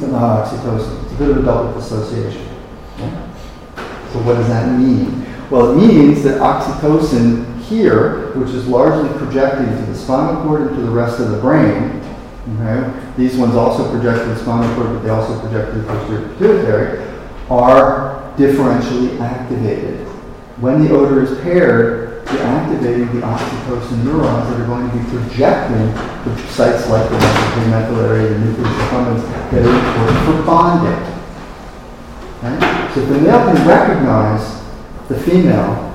but not oxytocin. It's a bit of a double dissociation. So what does that mean? Well, it means that oxytocin here, which is largely projecting to the spinal cord and to the rest of the brain, Okay? These ones also project to the spinal cord, but they also project to the posterior pituitary, are differentially activated. When the odor is paired, you're activating the oxytocin neurons that are going to be projecting to sites like the mental area, the nucleus accumbens, that are important for bonding. Right? So if the male can recognize the female,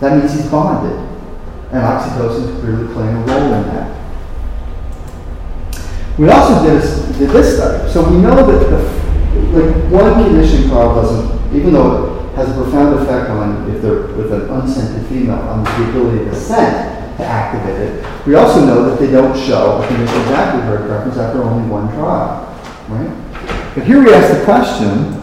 that means he's bonded. And oxytocin is clearly playing a role in that. We also did, a, did this study. So we know that the, like one conditioning trial doesn't, even though it has a profound effect on if they're with an unscented female, on the ability to scent to activate it. We also know that they don't show a conditional ejaculatory preference after only one trial, right? But here we ask the question,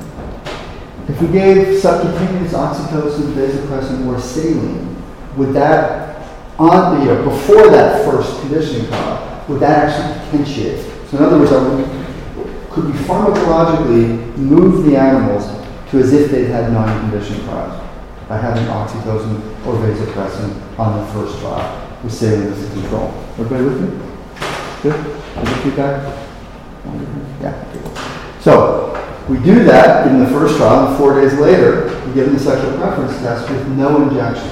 if we gave subcutaneous oxytocin, vasopressin, or saline, would that, on the, uh, before that first conditioning trial, would that actually potentiate? So in other words, could we pharmacologically move the animals to as if they'd had non-conditioning trials by having oxytocin or vasopressin on the first trial with saline as a control? Everybody with me? Good? Any feedback? Yeah. So we do that in the first trial, and four days later, we give them the sexual preference test with no injection.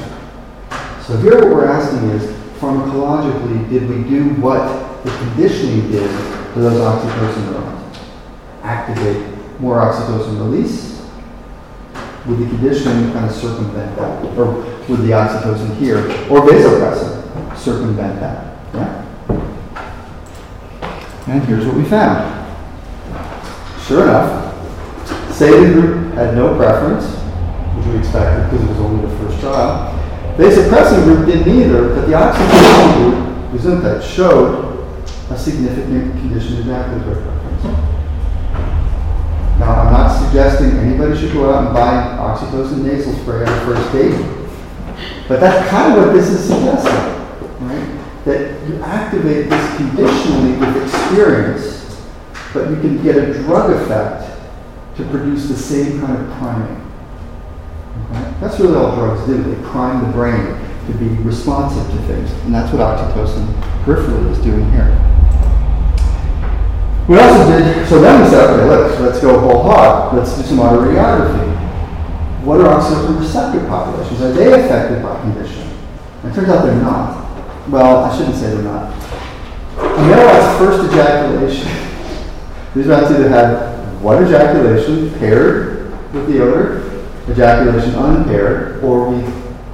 So here what we're asking is, pharmacologically, did we do what the conditioning did to those oxytocin neurons? Activate more oxytocin release? Would the conditioning kind of circumvent that? Or would the oxytocin here, or vasopressin, circumvent that? Yeah? And here's what we found. Sure enough, Saline group had no preference, which we expected because it was only the first trial. The vasopressin group didn't either, but the oxytocin group, Gesundheit, showed a significant condition ejaculatory preference. Now, I'm not suggesting anybody should go out and buy oxytocin nasal spray on the first date, but that's kind of what this is suggesting, right? That you activate this conditionally with experience, but you can get a drug effect to produce the same kind of priming. Okay? That's really all drugs do. They prime the brain to be responsive to things. And that's what oxytocin peripherally is doing here. We also did, so then we said, okay, let's, let's go whole hog. Let's do some autoradiography. What are oxytocin receptor populations? Are they affected by condition? And it turns out they're not. Well, I shouldn't say they're not. A male first ejaculation. [laughs] These rats either had one ejaculation paired with the odor, ejaculation unpaired, or we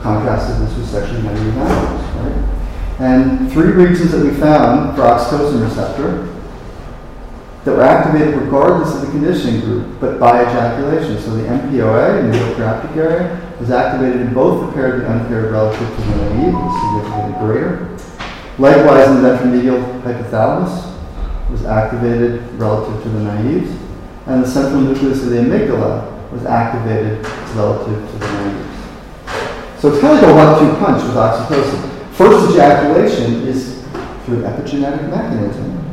contrasted this with sexually negative animals, right? And three regions that we found for oxytocin receptor that were activated regardless of the conditioning group, but by ejaculation. So the MPOA, neocoraptic area, was activated in both the paired and unpaired relative to the naive, significantly greater. Likewise, in the ventromedial hypothalamus, was activated relative to the naives and the central nucleus of the amygdala was activated relative to the naives. So it's kind of like a one-two punch with oxytocin. First ejaculation is through epigenetic mechanism,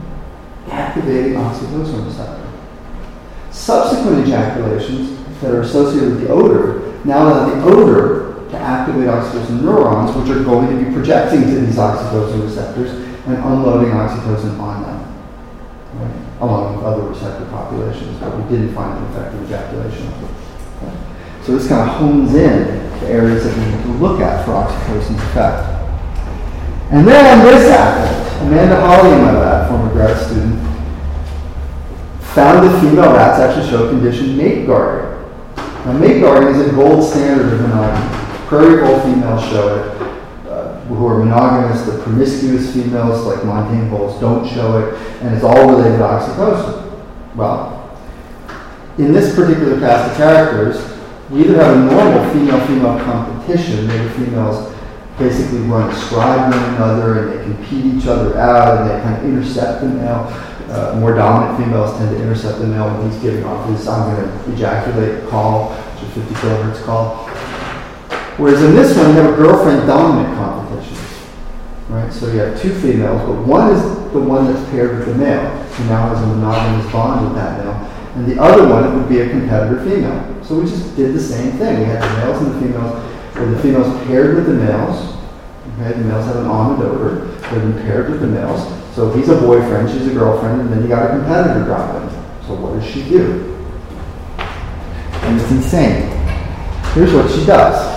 activating oxytocin receptor. Subsequent ejaculations that are associated with the odor now allow the odor to activate oxytocin neurons, which are going to be projecting to these oxytocin receptors and unloading oxytocin on along with other receptor populations, but we didn't find an effective ejaculation. Okay. So this kind of hones in the areas that we need to look at for oxytocin's effect. And then this happened. Amanda Holley in my lab, former grad student, found that female rats actually show conditioned mate guarding. Now, mate guarding is a gold standard of monogamy. Prairie vole females show it who are monogamous, the promiscuous females like montane voles don't show it, and it's all related to oxytocin. Well, in this particular cast of characters, we either have a normal female-female competition, where the females basically run astride one another and they compete each other out and they kind of intercept the male. Uh, more dominant females tend to intercept the male when he's giving off his I'm going to ejaculate call, which is 50 kilohertz call. Whereas in this one, you have a girlfriend dominant. Right? So you have two females, but one is the one that's paired with the male, who now has a monogamous bond with that male, and the other one would be a competitor female. So we just did the same thing. We had the males and the females, where the females paired with the males. Okay, the males have an almond over. They've been paired with the males. So if he's a boyfriend, she's a girlfriend, and then you got a competitor drop in. So what does she do? And it's insane. Here's what she does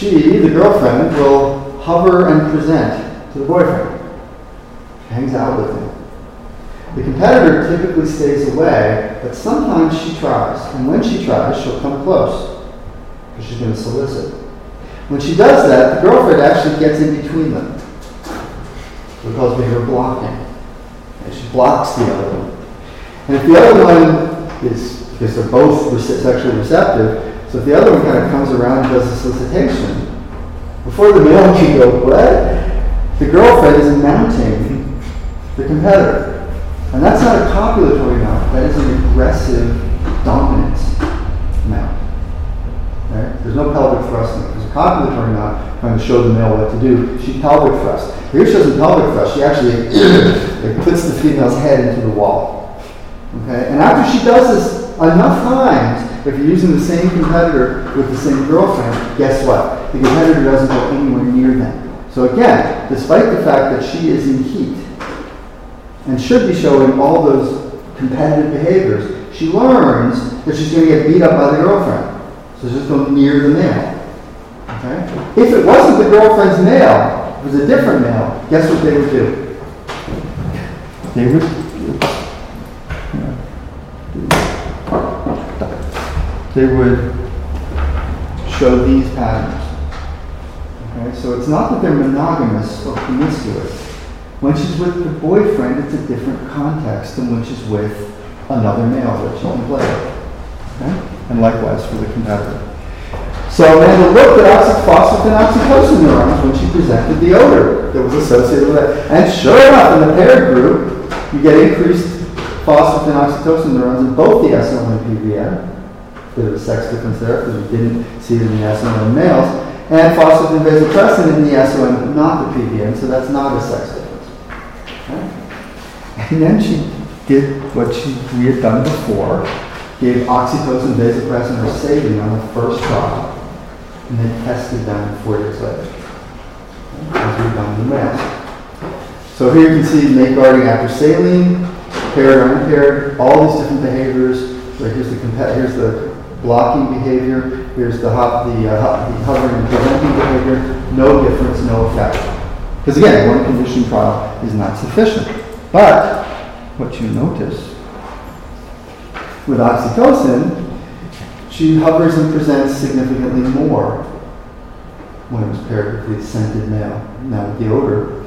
she, the girlfriend, will hover and present to the boyfriend. Hangs out with him. The competitor typically stays away, but sometimes she tries. And when she tries, she'll come close because she's going to solicit. When she does that, the girlfriend actually gets in between them. Call behavior blocking. And she blocks the other one. And if the other one is, because they're both sexually receptive, so if the other one kind of comes around and does a solicitation, before the male can go, what? The girlfriend is mounting the competitor. And that's not a copulatory mount, that is an aggressive dominance mount. Right? There's no pelvic thrusting. There's a copulatory mount trying to show the male what to do. She pelvic thrust. Here she doesn't pelvic thrust. She actually [coughs] puts the female's head into the wall. Okay? And after she does this enough times, if you're using the same competitor with the same girlfriend, guess what? The competitor doesn't go anywhere near them. So again, despite the fact that she is in heat and should be showing all those competitive behaviors, she learns that she's going to get beat up by the girlfriend. So just go near the male. Okay? If it wasn't the girlfriend's male, it was a different male, guess what they would do? They would they would show these patterns. Okay? So it's not that they're monogamous or promiscuous. When she's with the boyfriend, it's a different context than when she's with another male that she can play. Okay? And likewise for the competitor. So Amanda looked at oxytocin and oxytocin neurons when she presented the odor that was associated with that. And sure enough, in the paired group, you get increased phosphates and oxytocin neurons in both the SO and PVN. Of a sex difference there because we didn't see it in the in males. And phosphates and vasopressin in the but not the PVN, so that's not a sex difference. Okay? And then she did what she, we had done before, gave oxytocin, vasopressin, or saline on the first trial, and then tested them four years later. As we've done in the males. So here you can see mate guarding after saline, paired or unpaired, all these different behaviors. Like here's the here's the blocking behavior. Here's the, hop, the, uh, the hovering and preventing behavior. No difference, no effect. Because again, one condition trial is not sufficient. But what you notice with oxytocin, she hovers and presents significantly more when it was paired with the scented male. Now with the odor,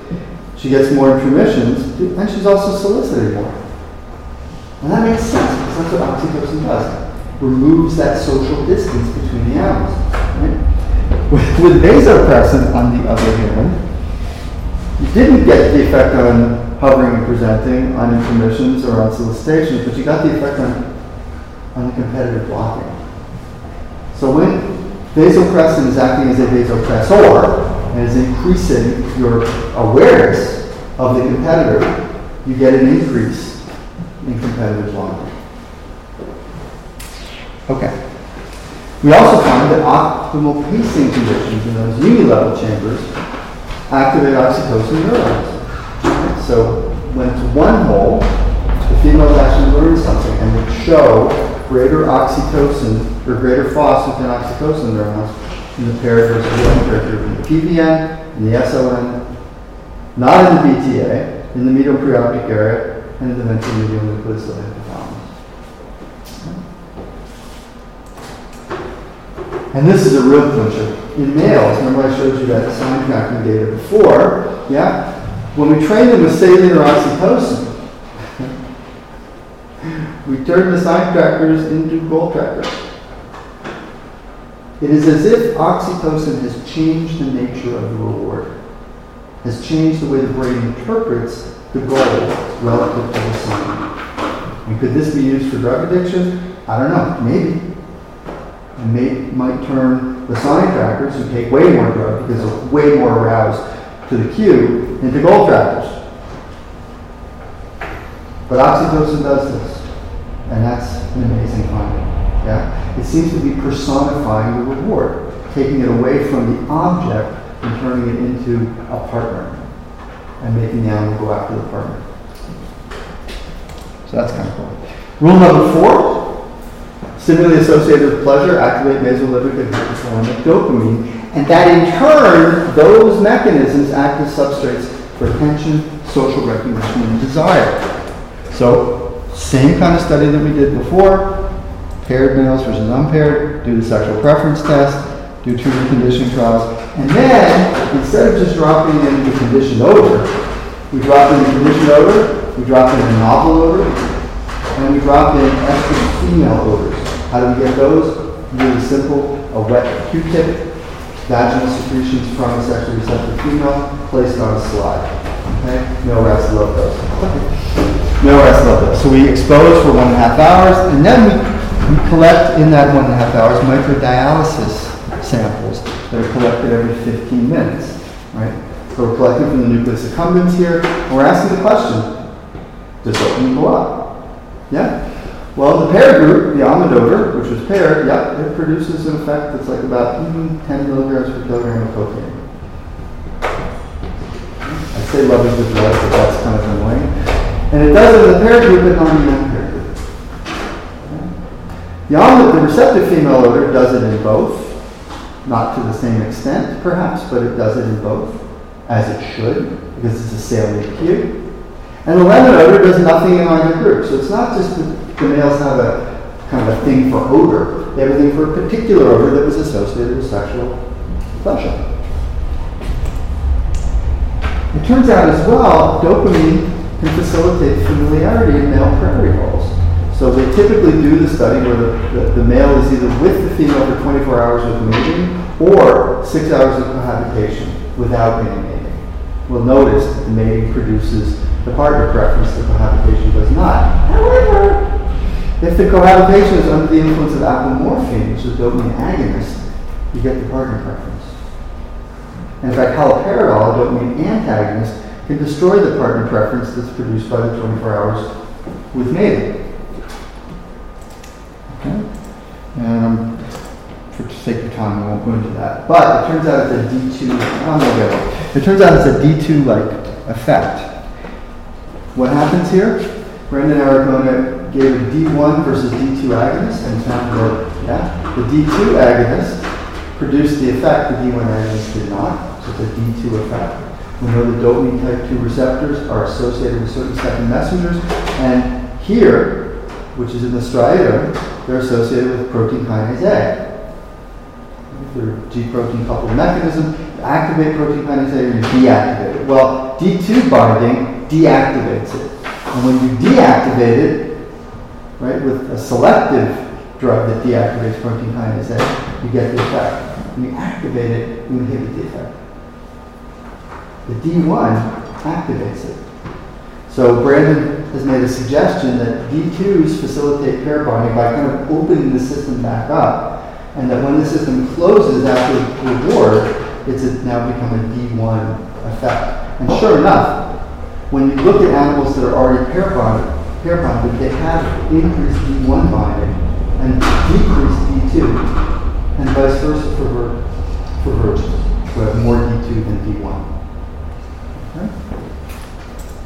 she gets more intromissions, and she's also solicited more. And that makes sense because that's what oxytocin does removes that social distance between the atoms. Right? With, with vasopressin, on the other hand, you didn't get the effect on hovering and presenting, on intromissions, or on solicitations, but you got the effect on, on the competitive blocking. So when vasopressin is acting as a vasopressor and is increasing your awareness of the competitor, you get an increase in competitive blocking. Okay. We also find that optimal pacing conditions in those unilevel chambers activate oxytocin neurons. So when it's one hole, the females actually learn something and would show greater oxytocin or greater phosphates and oxytocin neurons in the paired versus the unpaired group, in the PVN, in the SON, not in the VTA, in the medial preoptic area, and in the ventral medial nucleus And this is a real clincher. In males, remember I showed you that sign tracking data before, yeah? When we train them with saline or oxytocin, [laughs] we turn the sign trackers into goal trackers. It is as if oxytocin has changed the nature of the reward, has changed the way the brain interprets the goal relative to the sign. And could this be used for drug addiction? I don't know, maybe and may, might turn the sign trackers, who take way more drug because they're way more aroused to the cue, into goal trackers. But oxytocin does this, and that's an amazing finding. Yeah? It seems to be personifying the reward, taking it away from the object and turning it into a partner, and making the animal go after the partner. So that's kind of cool. Rule number four Stimuli associated with pleasure activate mesolimbic and hypothalamic dopamine And that in turn, those mechanisms act as substrates for attention, social recognition, and desire. So, same kind of study that we did before, paired males versus unpaired, do the sexual preference test, do tumor conditioning trials, and then, instead of just dropping in the conditioned odor, we drop in the conditioned odor, we drop in the novel odor, and we drop in estrogen female odors. How do we get those? Really simple, a wet Q-tip, vaginal secretions from a sexually receptive female placed on a slide. Okay? Male rats love those. Male rats love those. So we expose for one and a half hours, and then we, we collect in that one and a half hours microdialysis samples that are collected every 15 minutes. Right? So we're collecting from the nucleus accumbens here, and we're asking the question, does dopamine go up? Yeah? Well, the paired group, the almond odor, which was paired, yep, it produces an effect that's like about even 10 milligrams per kilogram of cocaine. I say love is the drug, but that's kind of annoying. And it does it in the paired group, but not in the unpaired group. The almond, the receptive female odor does it in both. Not to the same extent, perhaps, but it does it in both, as it should, because it's a salient cue. And the lemon odor does nothing in either group. So it's not just the males have a kind of a thing for odor. They have a thing for a particular odor that was associated with sexual pleasure. It turns out as well, dopamine can facilitate familiarity in male prairie voles. So they typically do the study where the, the, the, male is either with the female for 24 hours with mating or six hours of cohabitation without any mating. We'll notice that the mating produces the partner preference, the cohabitation does not. However, if the cohabitation is under the influence of apomorphine, which is a dopamine agonist, you get the partner preference. And in fact, haloperidol, a dopamine antagonist, can destroy the partner preference that's produced by the 24 hours with mating. Okay? And um, for the sake of time, I won't go into that. But it turns out it's a D2, oh no, it turns out it's a D2 like effect. What happens here? Brandon Aragona gave a D1 versus D2 agonist and found that yeah, the D2 agonist produced the effect the D1 agonist did not. So it's a D2 effect. We know the dopamine type 2 receptors are associated with certain second messengers, and here, which is in the striatum, they're associated with protein kinase A. They're G protein coupled mechanism. You activate protein kinase A or you deactivate it. Well, D2 binding deactivates it. And when you deactivate it, right, with a selective drug that deactivates protein kinase A, you get the effect. When you activate it, you inhibit the effect. The D1 activates it. So Brandon has made a suggestion that D2s facilitate pair bonding by kind of opening the system back up, and that when the system closes after reward, it's now become a D1 effect. And sure enough, when you look at animals that are already pair bonded, pair bonded, they have increased D1 binding and decreased D2, and vice versa for, vir- for virgins who have more D2 than D1. Okay?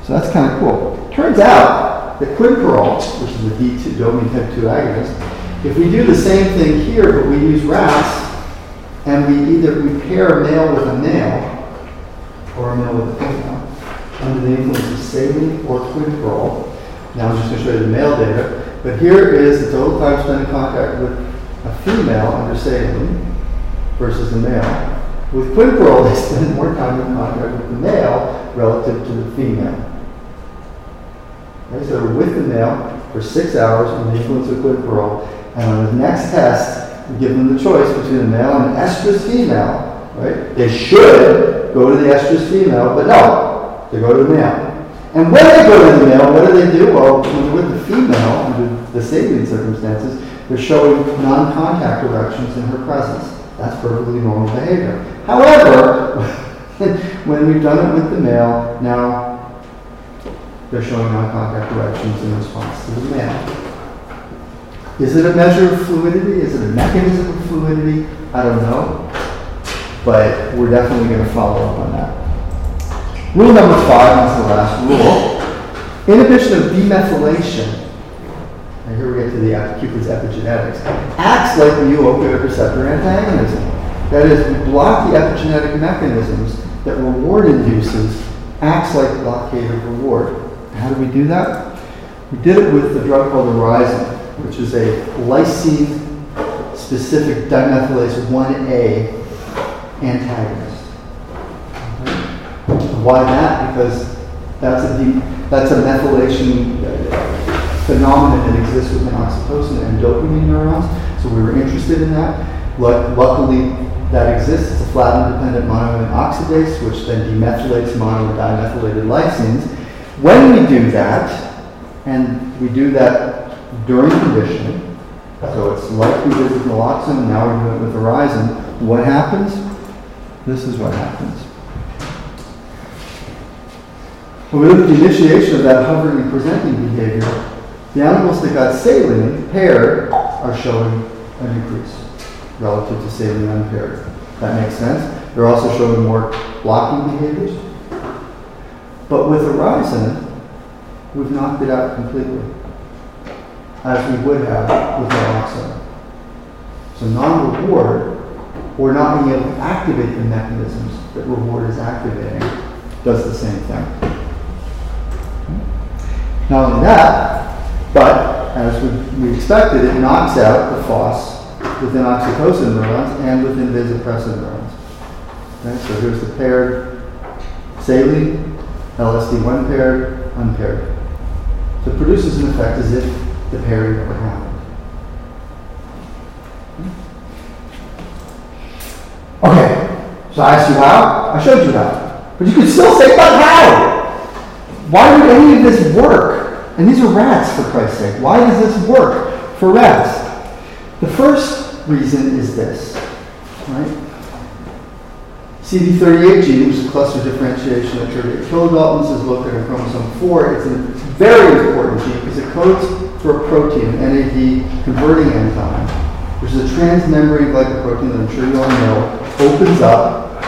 So that's kind of cool. Turns out that quinpirole, which is a D2 dopamine type 2 agonist, if we do the same thing here, but we use rats, and we either we pair a male with a male or a male with a female under the influence of saline or quinpirole, now I'm just going to show you the male data. But here is the total time spent in contact with a female under saline versus a male. With quinpirole, [laughs] they spend more time in contact with the male relative to the female. Okay, so they're with the male for six hours under the influence of quinpirole, and on the next test, we give them the choice between a male and an estrus female. Right? They should go to the estrous female, but no, they go to the male. And when they go to the male, what do they do? Well, when they're with the female, under the saline circumstances, they're showing non-contact erections in her presence. That's perfectly normal behavior. However, [laughs] when we've done it with the male, now they're showing non-contact erections in response to the male. Is it a measure of fluidity? Is it a mechanism of fluidity? I don't know. But we're definitely going to follow up on that. Rule number five, and the last rule. Inhibition of demethylation, and here we get to the Cupid's epigenetics, acts like the opioid receptor antagonism. That is, we block the epigenetic mechanisms that reward induces, acts like blockade of reward. How do we do that? We did it with the drug called Horizon, which is a lysine specific demethylase 1A antagonist. Why that? Because that's a deep, that's a methylation uh, phenomenon that exists within oxytocin and dopamine neurons. So we were interested in that. Luckily, that exists. It's a flavin-dependent monoamine oxidase, which then demethylates mono and dimethylated lysines. When we do that, and we do that during conditioning, so it's like we did with naloxone, now we're doing it with Horizon. What happens? This is what happens. When we look at the initiation of that hovering and presenting behavior, the animals that got saline paired are showing an increase relative to saline unpaired. That makes sense. They're also showing more blocking behaviors. But with Horizon, we've knocked it out completely, as we would have with naloxone. So non-reward, or not being able to activate the mechanisms that reward is activating, does the same thing. Not only that, but as we, we expected, it knocks out the FOS within oxytocin neurons and within vasopressin neurons. Okay, so here's the paired saline, LSD1 paired, unpaired. So it produces an effect as if the pairing never happened. Okay, so I asked you how, I showed you how. But you could still say, but how? Why would any of this work? And these are rats, for Christ's sake. Why does this work for rats? The first reason is this, right? CD38 gene, which is a cluster differentiation of 38 kilodaltons, is located on chromosome 4. It's a very important gene because it codes for a protein, an NAD converting enzyme, which is a transmembrane glycoprotein that I'm sure you all know opens up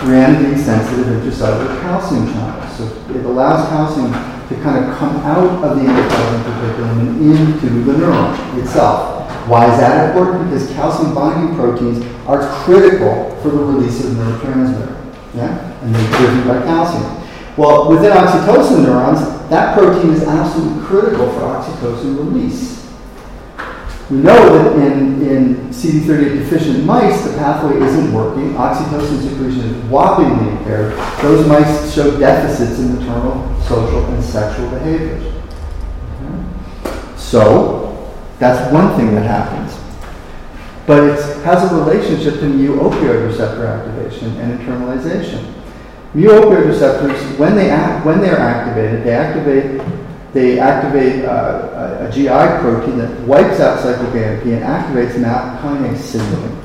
ryanodine sensitive intracellular calcium channels. So it allows calcium to kind of come out of the endoplasmic reticulum and into the neuron itself. Why is that important? Because calcium binding proteins are critical for the release of neurotransmitter. Yeah? And they're driven by calcium. Well, within oxytocin neurons, that protein is absolutely critical for oxytocin release. We know that in, in CD38 deficient mice, the pathway isn't working. Oxytocin secretion is whoppingly impaired. Those mice show deficits in maternal, social, and sexual behaviors. Okay. So, that's one thing that happens. But it has a relationship to mu opioid receptor activation and internalization. Mu opioid receptors, when they act, when they're activated, they activate they activate uh, a, GI protein that wipes out cyclic and activates MAP kinase signaling.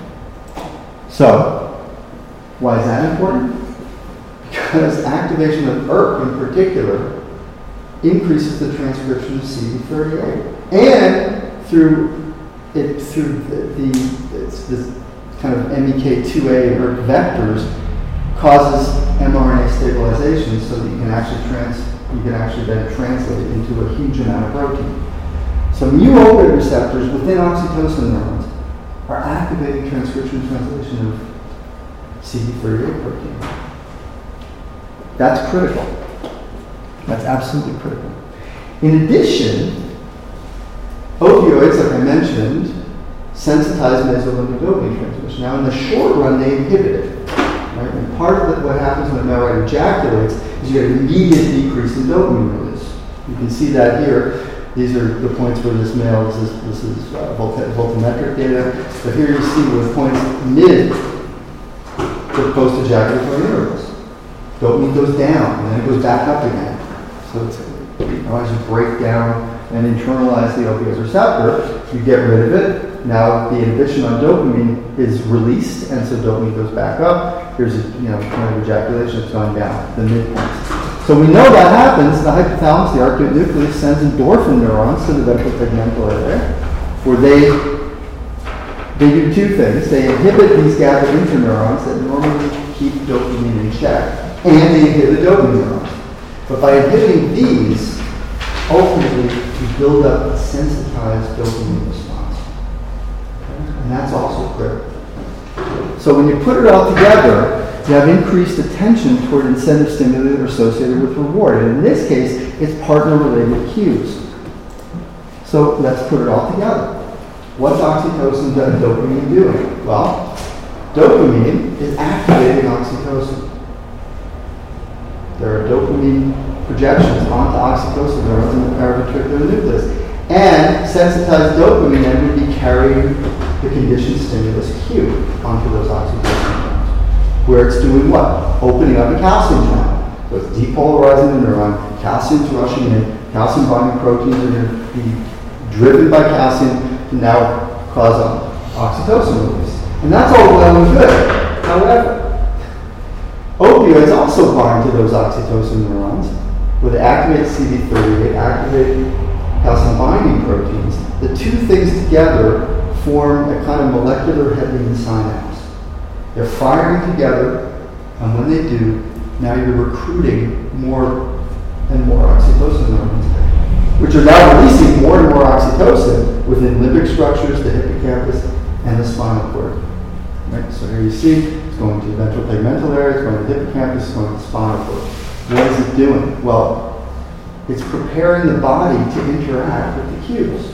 So, why is that important? Because activation of ERK in particular increases the transcription of CD38 and through it through the, the this kind of MEK2A ERK vectors causes mRNA stabilization so that you can actually trans you can actually then translate it into a huge amount of protein. So mu opioid receptors within oxytocin neurons are activating transcription and translation of CD38 protein. That's critical. That's absolutely critical. In addition, Opioids, like I mentioned, sensitize mesolimbic dopamine transmission. Now, in the short run, they inhibit it. Right? And part of what happens when a male ejaculates you get an immediate decrease in dopamine release. You can see that here. These are the points where this male, this is, this is uh, voltammetric data. But here you see with points mid the post-ejaculatory intervals. Dopamine goes down, and then it goes back up again. So it's, you know, as you break down and internalize the opioid receptor, you get rid of it. Now the inhibition on dopamine is released, and so dopamine goes back up. Here's a you know point of ejaculation, it's gone down, the midpoint. So we know that happens. The hypothalamus, the arcuate nucleus, sends endorphin neurons to the ventral area, where they they do two things. They inhibit these GABA interneurons that normally keep dopamine in check, and they inhibit the dopamine neurons. But by inhibiting these, ultimately you build up a sensitized dopamine response. And that's also critical. So when you put it all together, you have increased attention toward incentive stimuli that are associated with reward. And in this case, it's partner-related cues. So let's put it all together. What's oxytocin and dopamine doing? Well, dopamine is activating oxytocin. There are dopamine projections onto oxytocin neurons in the paraventricular nucleus. And sensitized dopamine then would be carrying the conditioned stimulus cue onto those oxytocin neurons. Where it's doing what? Opening up a calcium channel. So it's depolarizing the neuron, calcium's rushing in, calcium binding proteins are going to be driven by calcium to now cause oxytocin release. And that's all well and good. However, opioids also bind to those oxytocin neurons, where they activate CD38, activate calcium binding proteins. The two things together form a kind of molecular head in the synapse. They're firing together, and when they do, now you're recruiting more and more oxytocin neurons, which are now releasing more and more oxytocin within limbic structures, the hippocampus, and the spinal cord. Right? So here you see it's going to the ventral tegmental area, it's going to the hippocampus, it's going to the spinal cord. What is it doing? Well, it's preparing the body to interact with the cues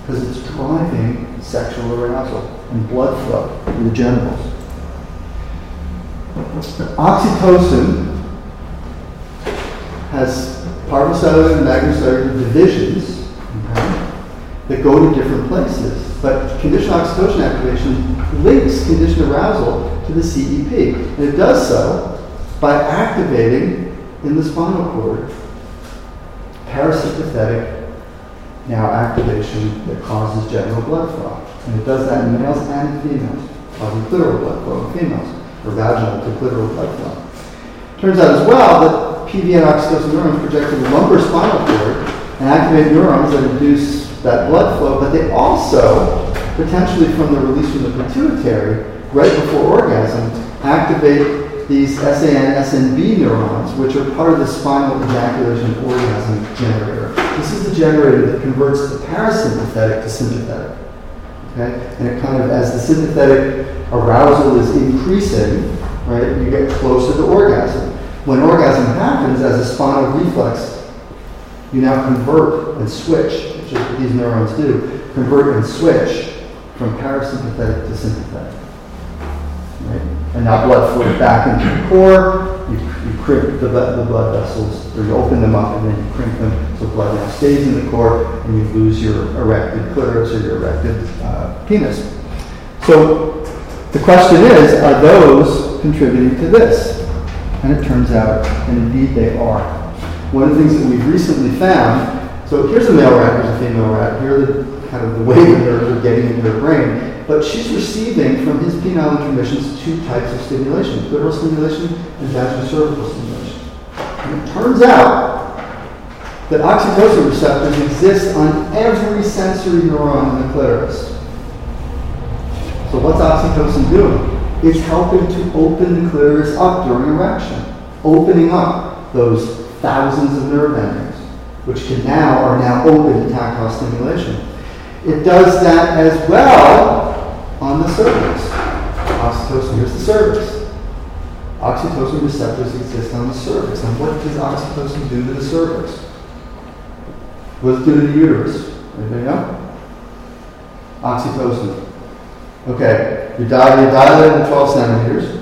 because it's driving sexual arousal and blood flow in the genitals. Oxytocin has parvocellular and magnocellular divisions that go to different places. But conditional oxytocin activation links conditioned arousal to the CEP. And it does so by activating in the spinal cord parasympathetic now activation that causes general blood flow. And it does that in males and females, causing clitoral blood flow in females, or vaginal to clitoral blood flow. Turns out as well that PVN oxytocin neurons project to the lumbar spinal cord and activate neurons that induce that blood flow, but they also, potentially from the release from the pituitary, right before orgasm, activate these SAN, SNB neurons, which are part of the spinal ejaculation orgasm generator. This is the generator that converts the parasympathetic to sympathetic. Okay? And it kind of, as the sympathetic arousal is increasing, right, you get closer to orgasm. When orgasm happens as a spinal reflex, you now convert and switch, which is what these neurons do, convert and switch from parasympathetic to sympathetic. Right? And now blood flows back into the core. You, you crimp the, the blood vessels, or you open them up and then you crimp them so blood now stays in the core and you lose your erected clitoris or your erected uh, penis. So the question is, are those contributing to this? And it turns out, and indeed they are. One of the things that we've recently found, so here's a male rat, here's a female rat, here are the kind of the way that nerves are getting into their brain. But she's receiving from his penile intromissions two types of stimulation, clitoral stimulation and vaginal cervical stimulation. And it turns out that oxytocin receptors exist on every sensory neuron in the clitoris. So what's oxytocin doing? It's helping to open the clitoris up during erection, opening up those thousands of nerve endings, which can now are now open to tactile stimulation. It does that as well on the cervix. Oxytocin, here's the cervix. Oxytocin receptors exist on the cervix. And what does oxytocin do to the cervix? What does it do to the uterus? Anybody know? Oxytocin. Okay, you dial, you dial it in 12 centimeters.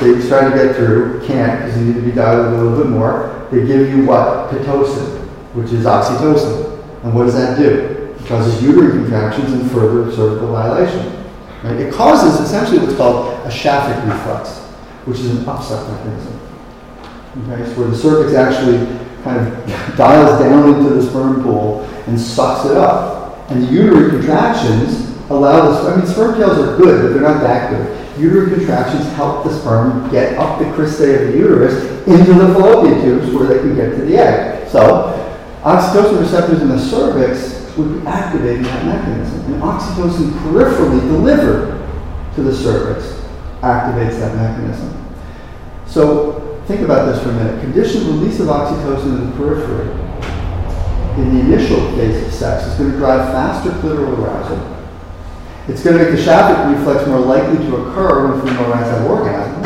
They try to get through, can't because you need to be dilated a little bit more. They give you what? Pitocin, which is oxytocin. And what does that do? It causes uterine contractions and further cervical dilation. Right? It causes essentially what's called a Shafik reflex, which is an upsuck mechanism. Okay, so where the cervix actually kind of [laughs] dials down into the sperm pool and sucks it up. And the uterine contractions allow the, I mean, sperm tails are good, but they're not that good. Uterine contractions help the sperm get up the cristae of the uterus into the fallopian tubes where they can get to the egg. So, oxytocin receptors in the cervix would be activating that mechanism. And oxytocin peripherally delivered to the cervix activates that mechanism. So think about this for a minute. Conditioned release of oxytocin in the periphery in the initial phase of sex is going to drive faster clitoral arousal It's going to make the Shafik reflex more likely to occur when female rats have orgasms.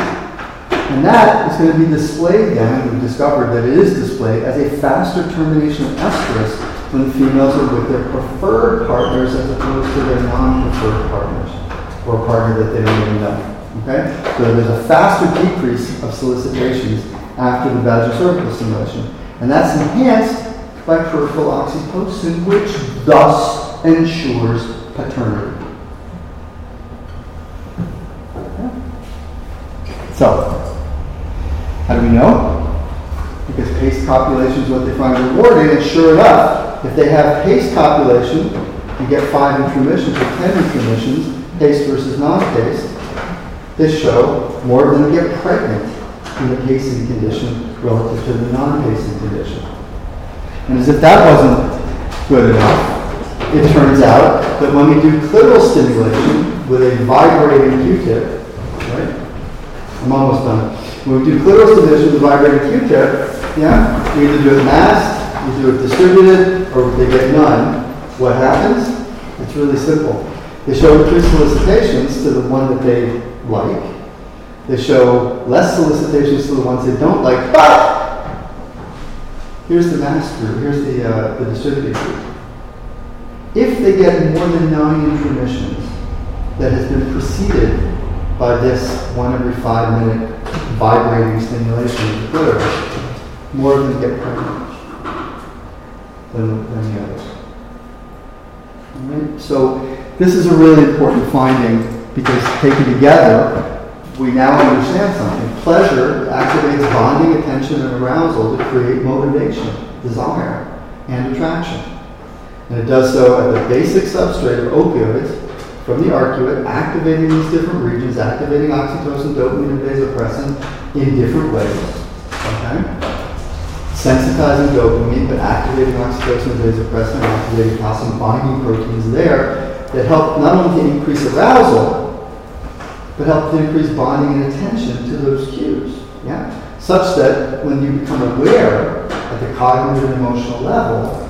And that is going to be displayed then, we've discovered that it is displayed as a faster termination of estrus when females are with their preferred partners as opposed to their non-preferred partners, or a partner that they don't even know. Okay? So there's a faster decrease of solicitations after the vaginal cervical stimulation. And that's enhanced by peripheral oxytocin, which thus ensures paternity. So, how do we know? Because paced copulation is what they find rewarding, and sure enough, if they have paced copulation, you get five intromissions or ten intromissions, paced versus non-paced, they show more of them get pregnant in the pacing condition relative to the non-pacing condition. And as if that wasn't good enough, it turns out that when we do clitoral stimulation with a vibrating Q-tip, right? I'm almost done. When we do clitoral stimulation with a vibrating Q-tip, yeah, we either do it massed, it distributed, or they get none. What happens? It's really simple. They show increased solicitations to the one that they like. They show less solicitations to the ones they don't like, but Here's the master, here's the, uh, the distributed group. If they get more than nine intromissions that has been preceded by this one every five minute vibrating stimulation of the more of them get pregnant than, than the others. Right? So this is a really important finding because taken together, we now understand something. Pleasure activates bonding, attention, and arousal to create motivation, desire, and attraction. And it does so at the basic substrate of opioids from the arcuate, activating these different regions, activating oxytocin, dopamine, and vasopressin in different ways. Okay? Sensitizing dopamine, but activating oxytocin and vasopressin, activating calcium binding proteins there that help not only to increase arousal, but help to increase bonding and attention to those cues. Yeah? Such that when you become aware at the cognitive and emotional level,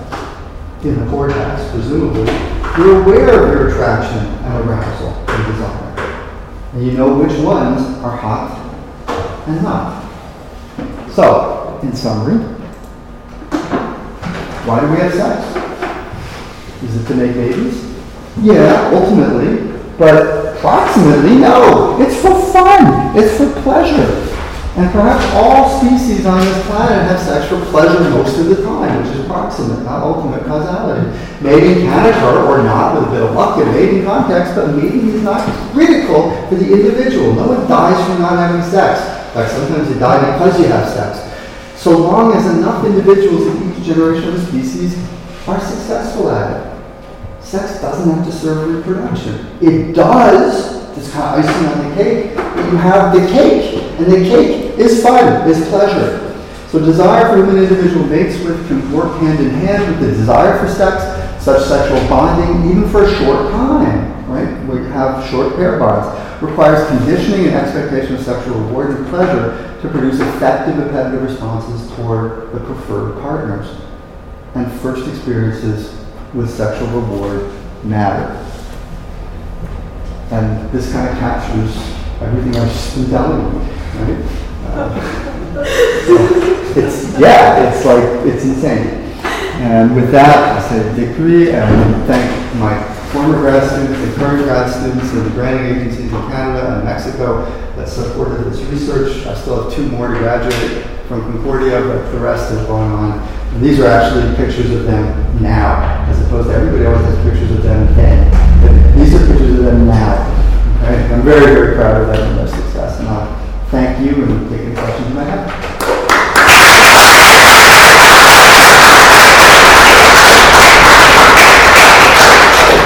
in the cortex, presumably, you're aware of your attraction and arousal and desire. And you know which ones are hot and not. So, in summary, why do we have sex? Is it to make babies? Yeah, ultimately, but Approximately, no. It's for fun. It's for pleasure. And perhaps all species on this planet have sex for pleasure most of the time, which is proximate, not ultimate causality. Mating can occur or not with a bit of luck in mating context, but mating is not critical for the individual. No one dies from not having sex. In fact, sometimes you die because you have sex. So long as enough individuals generation of the species are successful at it sex doesn't have to serve reproduction. It does. It's kind of icing on the cake. But you have the cake, and the cake is fun, is pleasure. So desire for an individual mates with can work hand in hand with the desire for sex, such sexual bonding, even for a short time, right? We have short pair bonds, requires conditioning and expectation of sexual reward and pleasure to produce effective appetitive responses toward the preferred partners. And first experiences with sexual reward matter. And this kind of captures everything I've just been telling you, right? Uh, [laughs] it's, yeah, it's like, it's insane. And with that, I say victory and thank my former grad students and current grad students and the granting agencies in Canada and Mexico that supported this research. I still have two more to graduate from Concordia, but the rest is going on. And these are actually pictures of them now, as opposed to everybody always has pictures of them then. But these are pictures of them now. Okay? I'm very, very proud of them and their success. And I'll thank you and take any questions you might have.